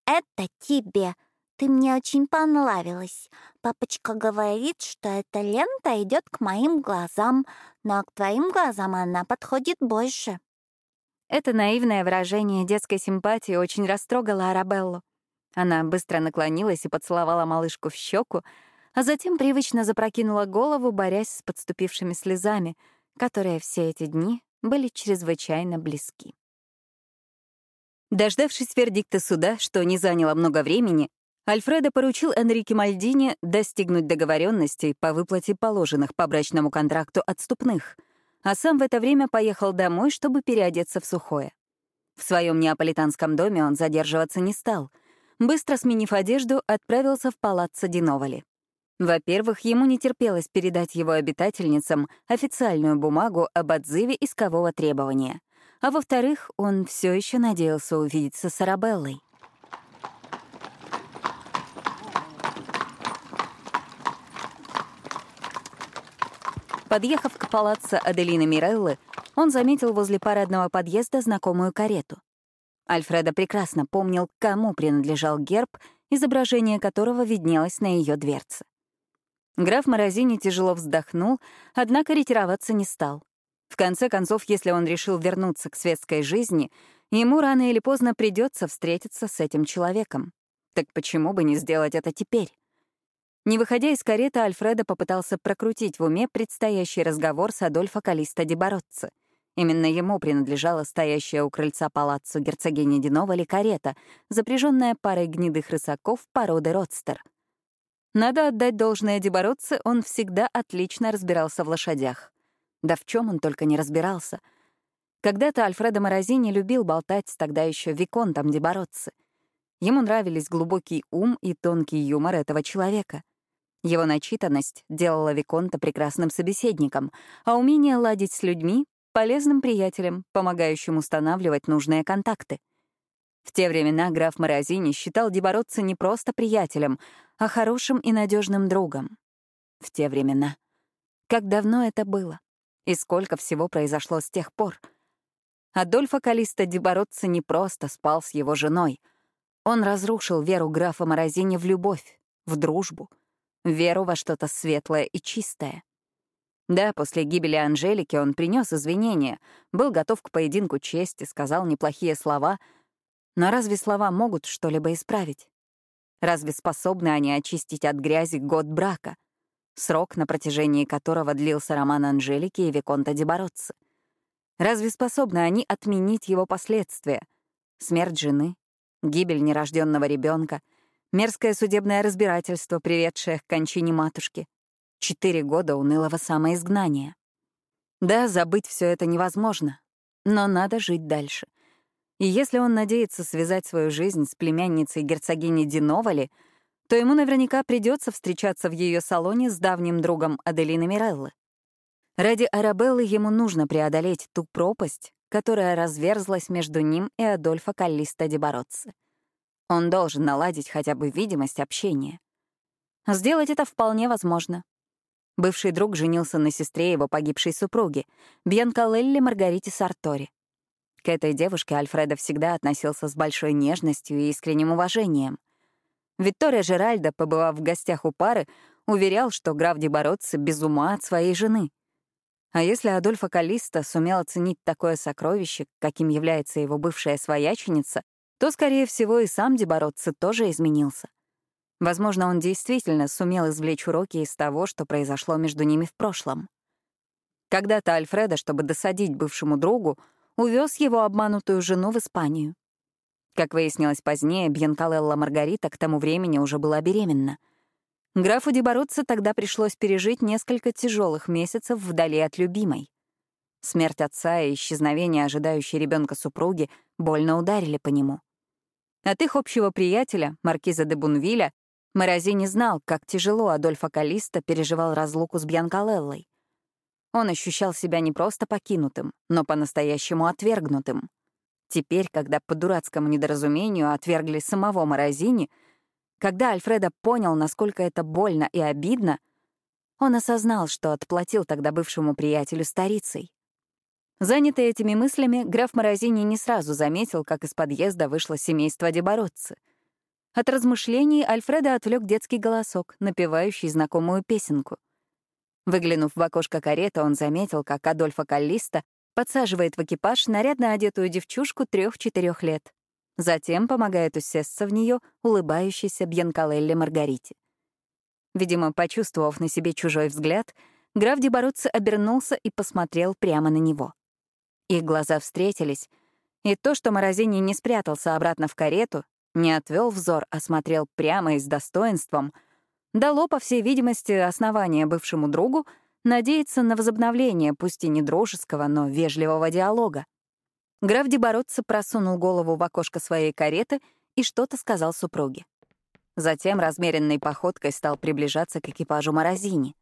«Это тебе. Ты мне очень понравилась. Папочка говорит, что эта лента идет к моим глазам, но к твоим глазам она подходит больше». Это наивное выражение детской симпатии очень растрогало Арабеллу. Она быстро наклонилась и поцеловала малышку в щеку, а затем привычно запрокинула голову, борясь с подступившими слезами, которые все эти дни были чрезвычайно близки. Дождавшись вердикта суда, что не заняло много времени, Альфредо поручил Энрике Мальдине достигнуть договоренностей по выплате положенных по брачному контракту отступных, а сам в это время поехал домой, чтобы переодеться в сухое. В своем неаполитанском доме он задерживаться не стал — быстро сменив одежду, отправился в палаццо Диновали. Во-первых, ему не терпелось передать его обитательницам официальную бумагу об отзыве искового требования. А во-вторых, он все еще надеялся увидеться с Арабеллой. Подъехав к палаццо Аделины Миреллы, он заметил возле парадного подъезда знакомую карету. Альфреда прекрасно помнил, кому принадлежал герб, изображение которого виднелось на ее дверце. Граф Морозини тяжело вздохнул, однако ретироваться не стал. В конце концов, если он решил вернуться к светской жизни, ему рано или поздно придется встретиться с этим человеком. Так почему бы не сделать это теперь? Не выходя из кареты, Альфреда попытался прокрутить в уме предстоящий разговор с Адольфо Калиста Ди Бароцци — Именно ему принадлежала стоящая у крыльца палаццо герцогини Диновали карета, запряженная парой гнедых рысаков породы Родстер. Надо отдать должное Дебородце, он всегда отлично разбирался в лошадях. Да в чем он только не разбирался. Когда-то Альфредо Морозини любил болтать с тогда еще Виконтом Дебородце. Ему нравились глубокий ум и тонкий юмор этого человека. Его начитанность делала Виконта прекрасным собеседником, а умение ладить с людьми полезным приятелем, помогающим устанавливать нужные контакты. В те времена граф Морозини считал Дебородца не просто приятелем, а хорошим и надежным другом. В те времена. Как давно это было? И сколько всего произошло с тех пор? Адольфо Калиста Дебородца не просто спал с его женой. Он разрушил веру графа Морозини в любовь, в дружбу, веру во что-то светлое и чистое. Да, после гибели Анжелики он принес извинения, был готов к поединку чести, сказал неплохие слова. Но разве слова могут что-либо исправить? Разве способны они очистить от грязи год брака, срок, на протяжении которого длился роман Анжелики и Виконта Дебородцы? Разве способны они отменить его последствия? Смерть жены, гибель нерожденного ребенка, мерзкое судебное разбирательство, приведшее к кончине матушки — Четыре года унылого самоизгнания. Да, забыть все это невозможно, но надо жить дальше. И если он надеется связать свою жизнь с племянницей герцогини Диновали, то ему наверняка придется встречаться в ее салоне с давним другом Аделины Миреллы. Ради Арабеллы ему нужно преодолеть ту пропасть, которая разверзлась между ним и Адольфо Каллиста Ди Бароцци. Он должен наладить хотя бы видимость общения. Сделать это вполне возможно, Бывший друг женился на сестре его погибшей супруги, Бьянкалелли Маргарите Сартори. К этой девушке Альфредо всегда относился с большой нежностью и искренним уважением. Виктория Жеральда, побывав в гостях у пары, уверял, что граф Дебородце без ума от своей жены. А если Адольфо Калиста сумел оценить такое сокровище, каким является его бывшая свояченица, то, скорее всего, и сам Дебородце тоже изменился. Возможно, он действительно сумел извлечь уроки из того, что произошло между ними в прошлом. Когда-то Альфреда, чтобы досадить бывшему другу, увез его обманутую жену в Испанию. Как выяснилось позднее, Бьянкалелла Маргарита к тому времени уже была беременна. Графу Дебородце тогда пришлось пережить несколько тяжелых месяцев вдали от любимой. Смерть отца и исчезновение ожидающей ребенка супруги больно ударили по нему. От их общего приятеля, маркиза де Бунвиля, Морозини знал, как тяжело Адольфо Калиста переживал разлуку с Бьянкалеллой. Он ощущал себя не просто покинутым, но по-настоящему отвергнутым. Теперь, когда по дурацкому недоразумению отвергли самого Морозини, когда Альфреда понял, насколько это больно и обидно, он осознал, что отплатил тогда бывшему приятелю старицей. Занятый этими мыслями, граф Морозини не сразу заметил, как из подъезда вышло семейство Дебородцы. От размышлений Альфреда отвлек детский голосок, напевающий знакомую песенку. Выглянув в окошко кареты, он заметил, как Адольфо Каллиста подсаживает в экипаж нарядно одетую девчушку трех-четырех лет. Затем помогает усесться в нее улыбающейся Бьянкалелле Маргарите. Видимо, почувствовав на себе чужой взгляд, граф Дебородце обернулся и посмотрел прямо на него. Их глаза встретились, и то, что Морозини не спрятался обратно в карету, не отвел взор, а смотрел прямо и с достоинством, дало, по всей видимости, основание бывшему другу надеяться на возобновление, пусть и не дружеского, но вежливого диалога. Граф Дебородце просунул голову в окошко своей кареты и что-то сказал супруге. Затем размеренной походкой стал приближаться к экипажу Морозини.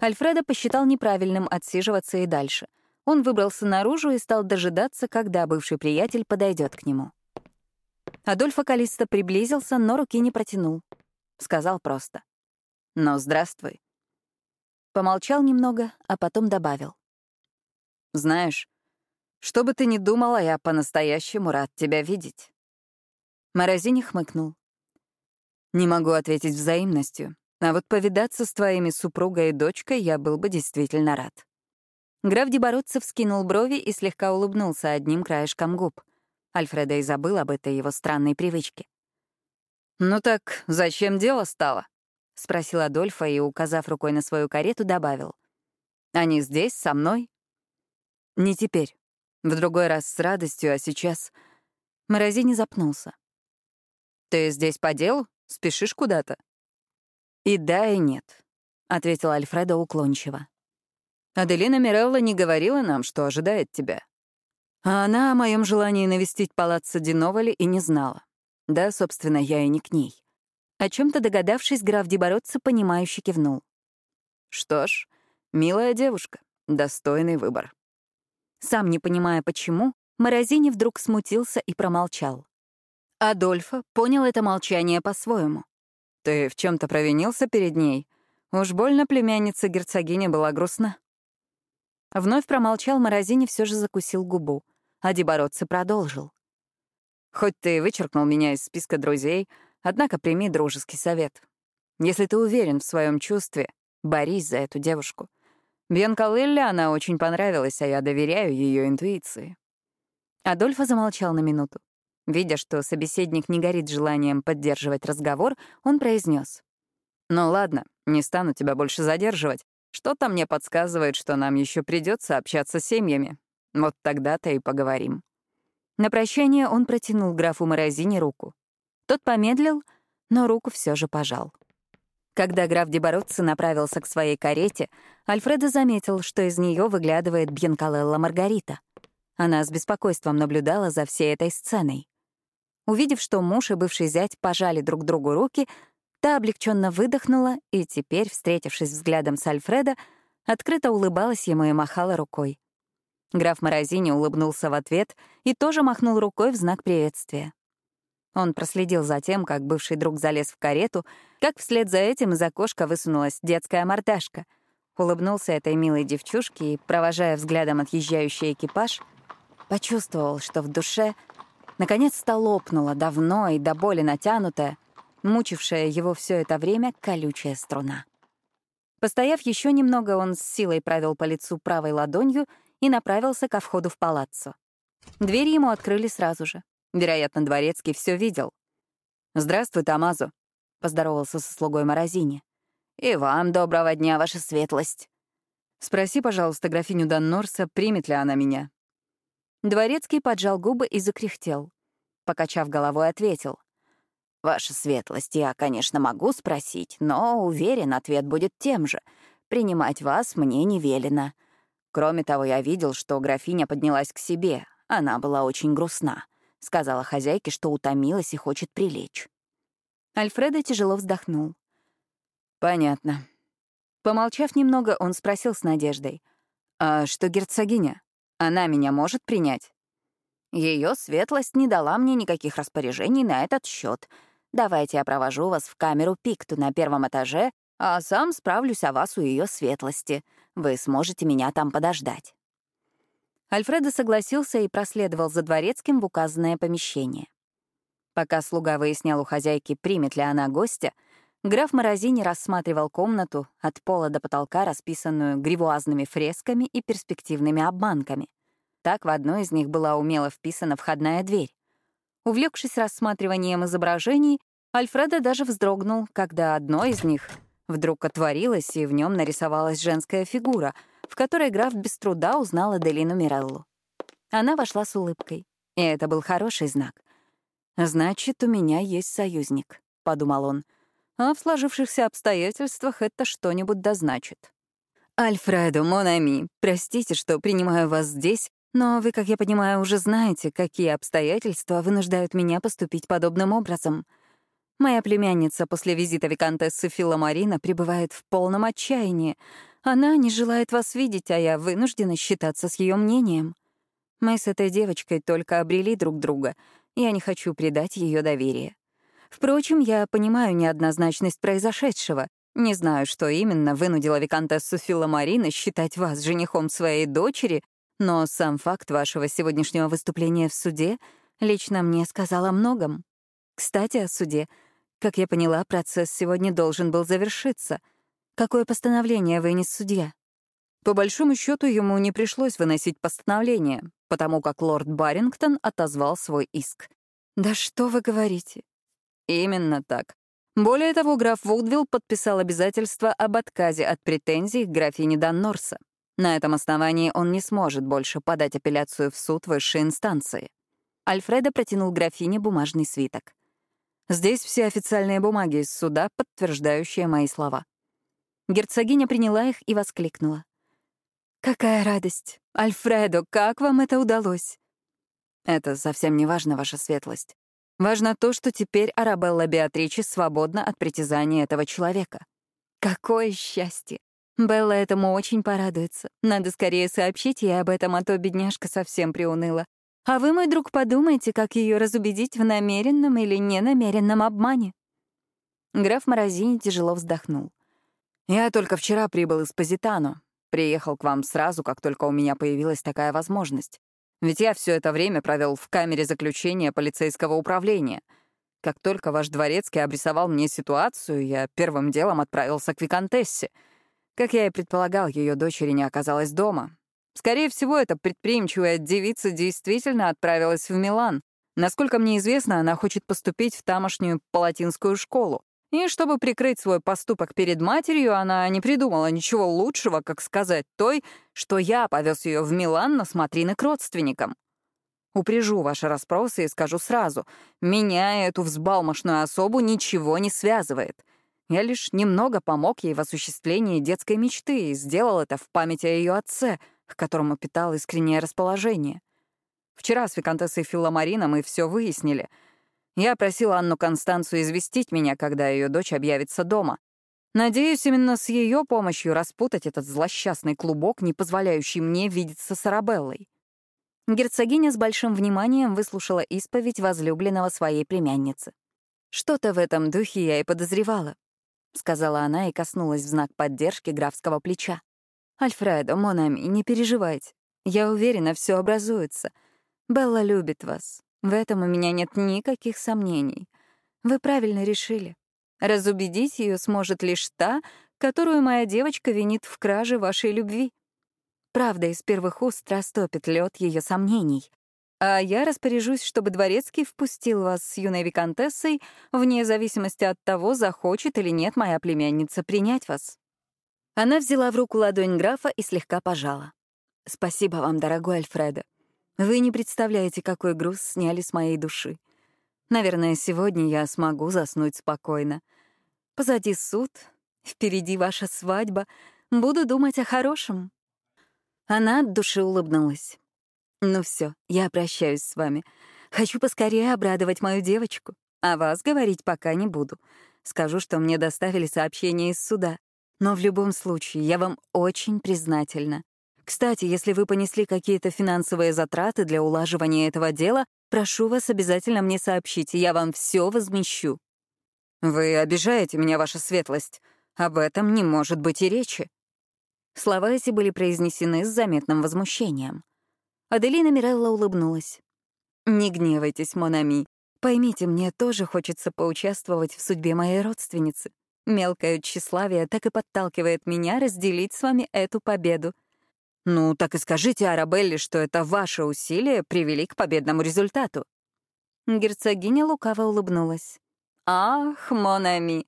Альфредо посчитал неправильным отсиживаться и дальше. Он выбрался наружу и стал дожидаться, когда бывший приятель подойдет к нему. Адольфо Калиста приблизился, но руки не протянул. Сказал просто. «Ну, здравствуй». Помолчал немного, а потом добавил. «Знаешь, что бы ты ни думала, я по-настоящему рад тебя видеть». Морозини хмыкнул. «Не могу ответить взаимностью, а вот повидаться с твоими супругой и дочкой я был бы действительно рад». Граф Дебородцев скинул брови и слегка улыбнулся одним краешком губ. Альфреда и забыл об этой его странной привычке. «Ну так зачем дело стало?» — спросил Адольфа и, указав рукой на свою карету, добавил. «Они здесь, со мной?» «Не теперь. В другой раз с радостью, а сейчас...» Морозини запнулся. «Ты здесь по делу? Спешишь куда-то?» «И да, и нет», — ответил Альфредо уклончиво. «Аделина Мирелла не говорила нам, что ожидает тебя. А она о моем желании навестить палаццо Диновали и не знала. Да, собственно, я и не к ней». О чем то догадавшись, граф Дебородца, понимающе кивнул. «Что ж, милая девушка, достойный выбор». Сам не понимая почему, Морозини вдруг смутился и промолчал. Адольфо понял это молчание по-своему. «Ты в чем то провинился перед ней? Уж больно племянница герцогиня была грустна». Вновь промолчал Морозини, все же закусил губу, а Дебородце продолжил. «Хоть ты вычеркнул меня из списка друзей, однако прими дружеский совет. Если ты уверен в своем чувстве, борись за эту девушку. Бьянка Лилли она очень понравилась, а я доверяю ее интуиции». Адольфо замолчал на минуту. Видя, что собеседник не горит желанием поддерживать разговор, он произнес: «Ну ладно, не стану тебя больше задерживать. Что-то мне подсказывает, что нам еще придется общаться с семьями. Вот тогда-то и поговорим». На прощание он протянул графу Морозине руку. Тот помедлил, но руку все же пожал. Когда граф Дебородце направился к своей карете, Альфредо заметил, что из нее выглядывает Бьянкалелла Маргарита. Она с беспокойством наблюдала за всей этой сценой. Увидев, что муж и бывший зять пожали друг другу руки, та облегченно выдохнула и теперь, встретившись взглядом с Альфредо, открыто улыбалась ему и махала рукой. Граф Морозини улыбнулся в ответ и тоже махнул рукой в знак приветствия. Он проследил за тем, как бывший друг залез в карету, как вслед за этим из окошка высунулась детская мордашка. Улыбнулся этой милой девчушке и, провожая взглядом отъезжающий экипаж, почувствовал, что в душе наконец-то лопнула давно и до боли натянутая, мучившая его все это время колючая струна. Постояв еще немного, он с силой провел по лицу правой ладонью и направился ко входу в палаццо. Двери ему открыли сразу же. Вероятно, дворецкий все видел. «Здравствуй, Тамазу», — поздоровался со слугой Морозини. «И вам доброго дня, ваша светлость». «Спроси, пожалуйста, графиню Даннорса, примет ли она меня». Дворецкий поджал губы и закряхтел. Покачав головой, ответил. «Ваша светлость, я, конечно, могу спросить, но, уверен, ответ будет тем же. Принимать вас мне не велено. Кроме того, я видел, что графиня поднялась к себе. Она была очень грустна. Сказала хозяйке, что утомилась и хочет прилечь. Альфредо тяжело вздохнул. «Понятно». Помолчав немного, он спросил с надеждой. «А что герцогиня? Она меня может принять?» Ее светлость не дала мне никаких распоряжений на этот счет. Давайте я провожу вас в камеру Пикту на первом этаже, а сам справлюсь о вас у ее светлости. Вы сможете меня там подождать». Альфредо согласился и проследовал за дворецким в указанное помещение. Пока слуга выяснял у хозяйки, примет ли она гостя, граф Морозини рассматривал комнату от пола до потолка, расписанную гривуазными фресками и перспективными обманками. Так в одной из них была умело вписана входная дверь. Увлекшись рассматриванием изображений, Альфредо даже вздрогнул, когда одно из них вдруг отворилось, и в нем нарисовалась женская фигура, в которой граф без труда узнал Аделину Миреллу. Она вошла с улыбкой, и это был хороший знак. «Значит, у меня есть союзник», — подумал он. «А в сложившихся обстоятельствах это что-нибудь дозначит». «Альфредо, Монами, простите, что принимаю вас здесь, но вы, как я понимаю, уже знаете, какие обстоятельства вынуждают меня поступить подобным образом. Моя племянница после визита виконтессы Филомарина пребывает в полном отчаянии. Она не желает вас видеть, а я вынуждена считаться с ее мнением. Мы с этой девочкой только обрели друг друга. Я не хочу предать ее доверие. Впрочем, я понимаю неоднозначность произошедшего. Не знаю, что именно вынудило виконтессу Филомарина считать вас женихом своей дочери, но сам факт вашего сегодняшнего выступления в суде лично мне сказал о многом. Кстати, о суде. Как я поняла, процесс сегодня должен был завершиться. Какое постановление вынес судья? По большому счету ему не пришлось выносить постановление, потому как лорд Барингтон отозвал свой иск. «Да что вы говорите?» «Именно так. Более того, граф Вудвилл подписал обязательство об отказе от претензий к графине Даннорса. На этом основании он не сможет больше подать апелляцию в суд высшей инстанции. Альфредо протянул графине бумажный свиток. Здесь все официальные бумаги из суда, подтверждающие мои слова. Герцогиня приняла их и воскликнула. «Какая радость! Альфредо, как вам это удалось?» «Это совсем не важно, ваша светлость. Важно то, что теперь Арабелла Беатричи свободна от притязания этого человека. Какое счастье! Белла этому очень порадуется. Надо скорее сообщить ей об этом, а то бедняжка совсем приуныла. А вы, мой друг, подумайте, как ее разубедить в намеренном или ненамеренном обмане. Граф Морозини тяжело вздохнул. «Я только вчера прибыл из Позитано. Приехал к вам сразу, как только у меня появилась такая возможность. Ведь я все это время провел в камере заключения полицейского управления. Как только ваш дворецкий обрисовал мне ситуацию, я первым делом отправился к Викантессе — как я и предполагал, ее дочери не оказалась дома. Скорее всего, эта предприимчивая девица действительно отправилась в Милан. Насколько мне известно, она хочет поступить в тамошнюю палатинскую школу. И чтобы прикрыть свой поступок перед матерью, она не придумала ничего лучшего, как сказать той, что я повез ее в Милан на смотрины к родственникам. Упряжу ваши расспросы и скажу сразу, меня эту взбалмошную особу ничего не связывает. Я лишь немного помог ей в осуществлении детской мечты и сделал это в память о ее отце, к которому питал искреннее расположение. Вчера с Викантессой Филомарина мы все выяснили. Я просил Анну Констанцию известить меня, когда ее дочь объявится дома. Надеюсь, именно с ее помощью распутать этот злосчастный клубок, не позволяющий мне видеться с Арабеллой. Герцогиня с большим вниманием выслушала исповедь возлюбленного своей племянницы. Что-то в этом духе я и подозревала. — сказала она и коснулась в знак поддержки графского плеча. «Альфредо, Монами, не переживайте. Я уверена, все образуется. Белла любит вас. В этом у меня нет никаких сомнений. Вы правильно решили. Разубедить ее сможет лишь та, которую моя девочка винит в краже вашей любви. Правда из первых уст растопит лед ее сомнений. А я распоряжусь, чтобы дворецкий впустил вас с юной виконтессой, вне зависимости от того, захочет или нет моя племянница принять вас». Она взяла в руку ладонь графа и слегка пожала. «Спасибо вам, дорогой Альфредо. Вы не представляете, какой груз сняли с моей души. Наверное, сегодня я смогу заснуть спокойно. Позади суд, впереди ваша свадьба. Буду думать о хорошем». Она от души улыбнулась. Ну все, я прощаюсь с вами. Хочу поскорее обрадовать мою девочку. О вас говорить пока не буду. Скажу, что мне доставили сообщение из суда. Но в любом случае, я вам очень признательна. Кстати, если вы понесли какие-то финансовые затраты для улаживания этого дела, прошу вас обязательно мне сообщить, я вам все возмещу. Вы обижаете меня, ваша светлость. Об этом не может быть и речи. Слова эти были произнесены с заметным возмущением. Аделина Мирелла улыбнулась. «Не гневайтесь, Монами. Поймите, мне тоже хочется поучаствовать в судьбе моей родственницы. Мелкое тщеславие так и подталкивает меня разделить с вами эту победу. Ну, так и скажите Арабелле, что это ваши усилия привели к победному результату. Герцогиня лукаво улыбнулась. Ах, Монами,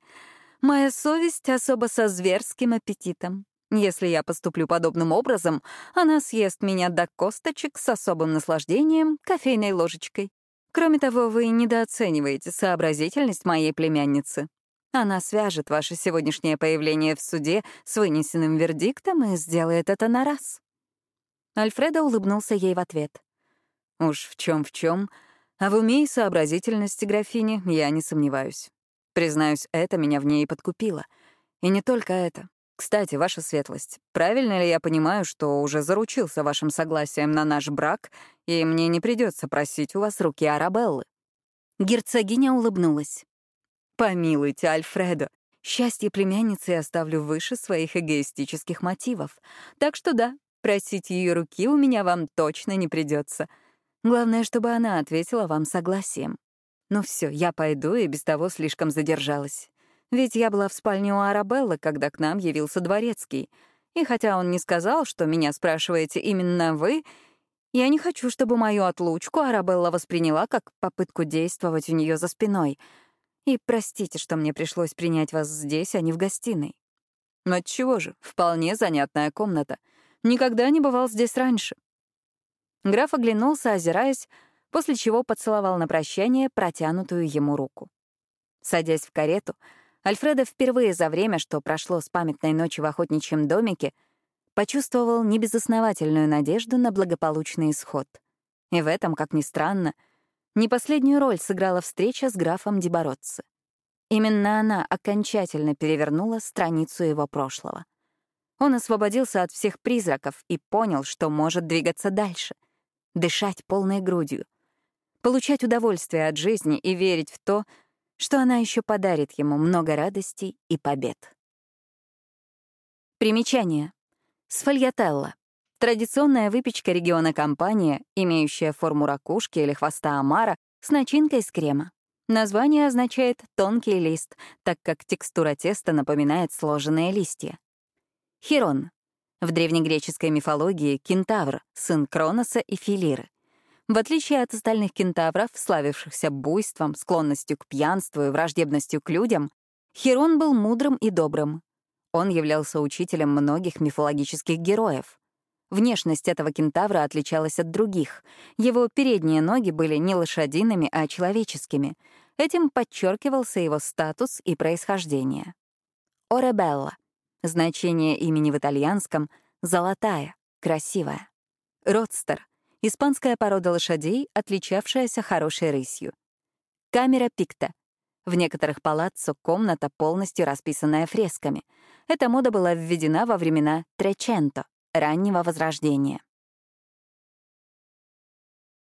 моя совесть особо со зверским аппетитом. Если я поступлю подобным образом, она съест меня до косточек с особым наслаждением кофейной ложечкой. Кроме того, вы недооцениваете сообразительность моей племянницы. Она свяжет ваше сегодняшнее появление в суде с вынесенным вердиктом и сделает это на раз. Альфредо улыбнулся ей в ответ. Уж в чем в чем, а в уме и сообразительности графини я не сомневаюсь. Признаюсь, это меня в ней подкупило. И не только это. Кстати, ваша светлость, правильно ли я понимаю, что уже заручился вашим согласием на наш брак, и мне не придется просить у вас руки Арабеллы? Герцогиня улыбнулась. Помилуйте, Альфредо, счастье племянницы я оставлю выше своих эгоистических мотивов. Так что да, просить ее руки у меня вам точно не придется. Главное, чтобы она ответила вам согласием. Ну все, я пойду и без того слишком задержалась. Ведь я была в спальне у Арабеллы, когда к нам явился дворецкий. И хотя он не сказал, что меня спрашиваете именно вы, я не хочу, чтобы мою отлучку Арабелла восприняла как попытку действовать у нее за спиной. И простите, что мне пришлось принять вас здесь, а не в гостиной. Но отчего же, вполне занятная комната. Никогда не бывал здесь раньше. Граф оглянулся, озираясь, после чего поцеловал на прощание протянутую ему руку. Садясь в карету, Альфредо впервые за время, что прошло с памятной ночи в охотничьем домике, почувствовал небезосновательную надежду на благополучный исход. И в этом, как ни странно, не последнюю роль сыграла встреча с графом Дебородце. Именно она окончательно перевернула страницу его прошлого. Он освободился от всех призраков и понял, что может двигаться дальше, дышать полной грудью, получать удовольствие от жизни и верить в то, что она еще подарит ему много радостей и побед. Примечание. Сфальятелла. Традиционная выпечка региона компания, имеющая форму ракушки или хвоста омара с начинкой из крема. Название означает «тонкий лист», так как текстура теста напоминает сложенные листья. Хирон. В древнегреческой мифологии — кентавр, сын Кроноса и Филиры. В отличие от остальных кентавров, славившихся буйством, склонностью к пьянству и враждебностью к людям, Херон был мудрым и добрым. Он являлся учителем многих мифологических героев. Внешность этого кентавра отличалась от других. Его передние ноги были не лошадиными, а человеческими. Этим подчеркивался его статус и происхождение. Оребелла. Значение имени в итальянском — «золотая», «красивая». Родстер Испанская порода лошадей, отличавшаяся хорошей рысью. Камера пикта. В некоторых палаццо комната, полностью расписанная фресками. Эта мода была введена во времена Треченто, раннего Возрождения.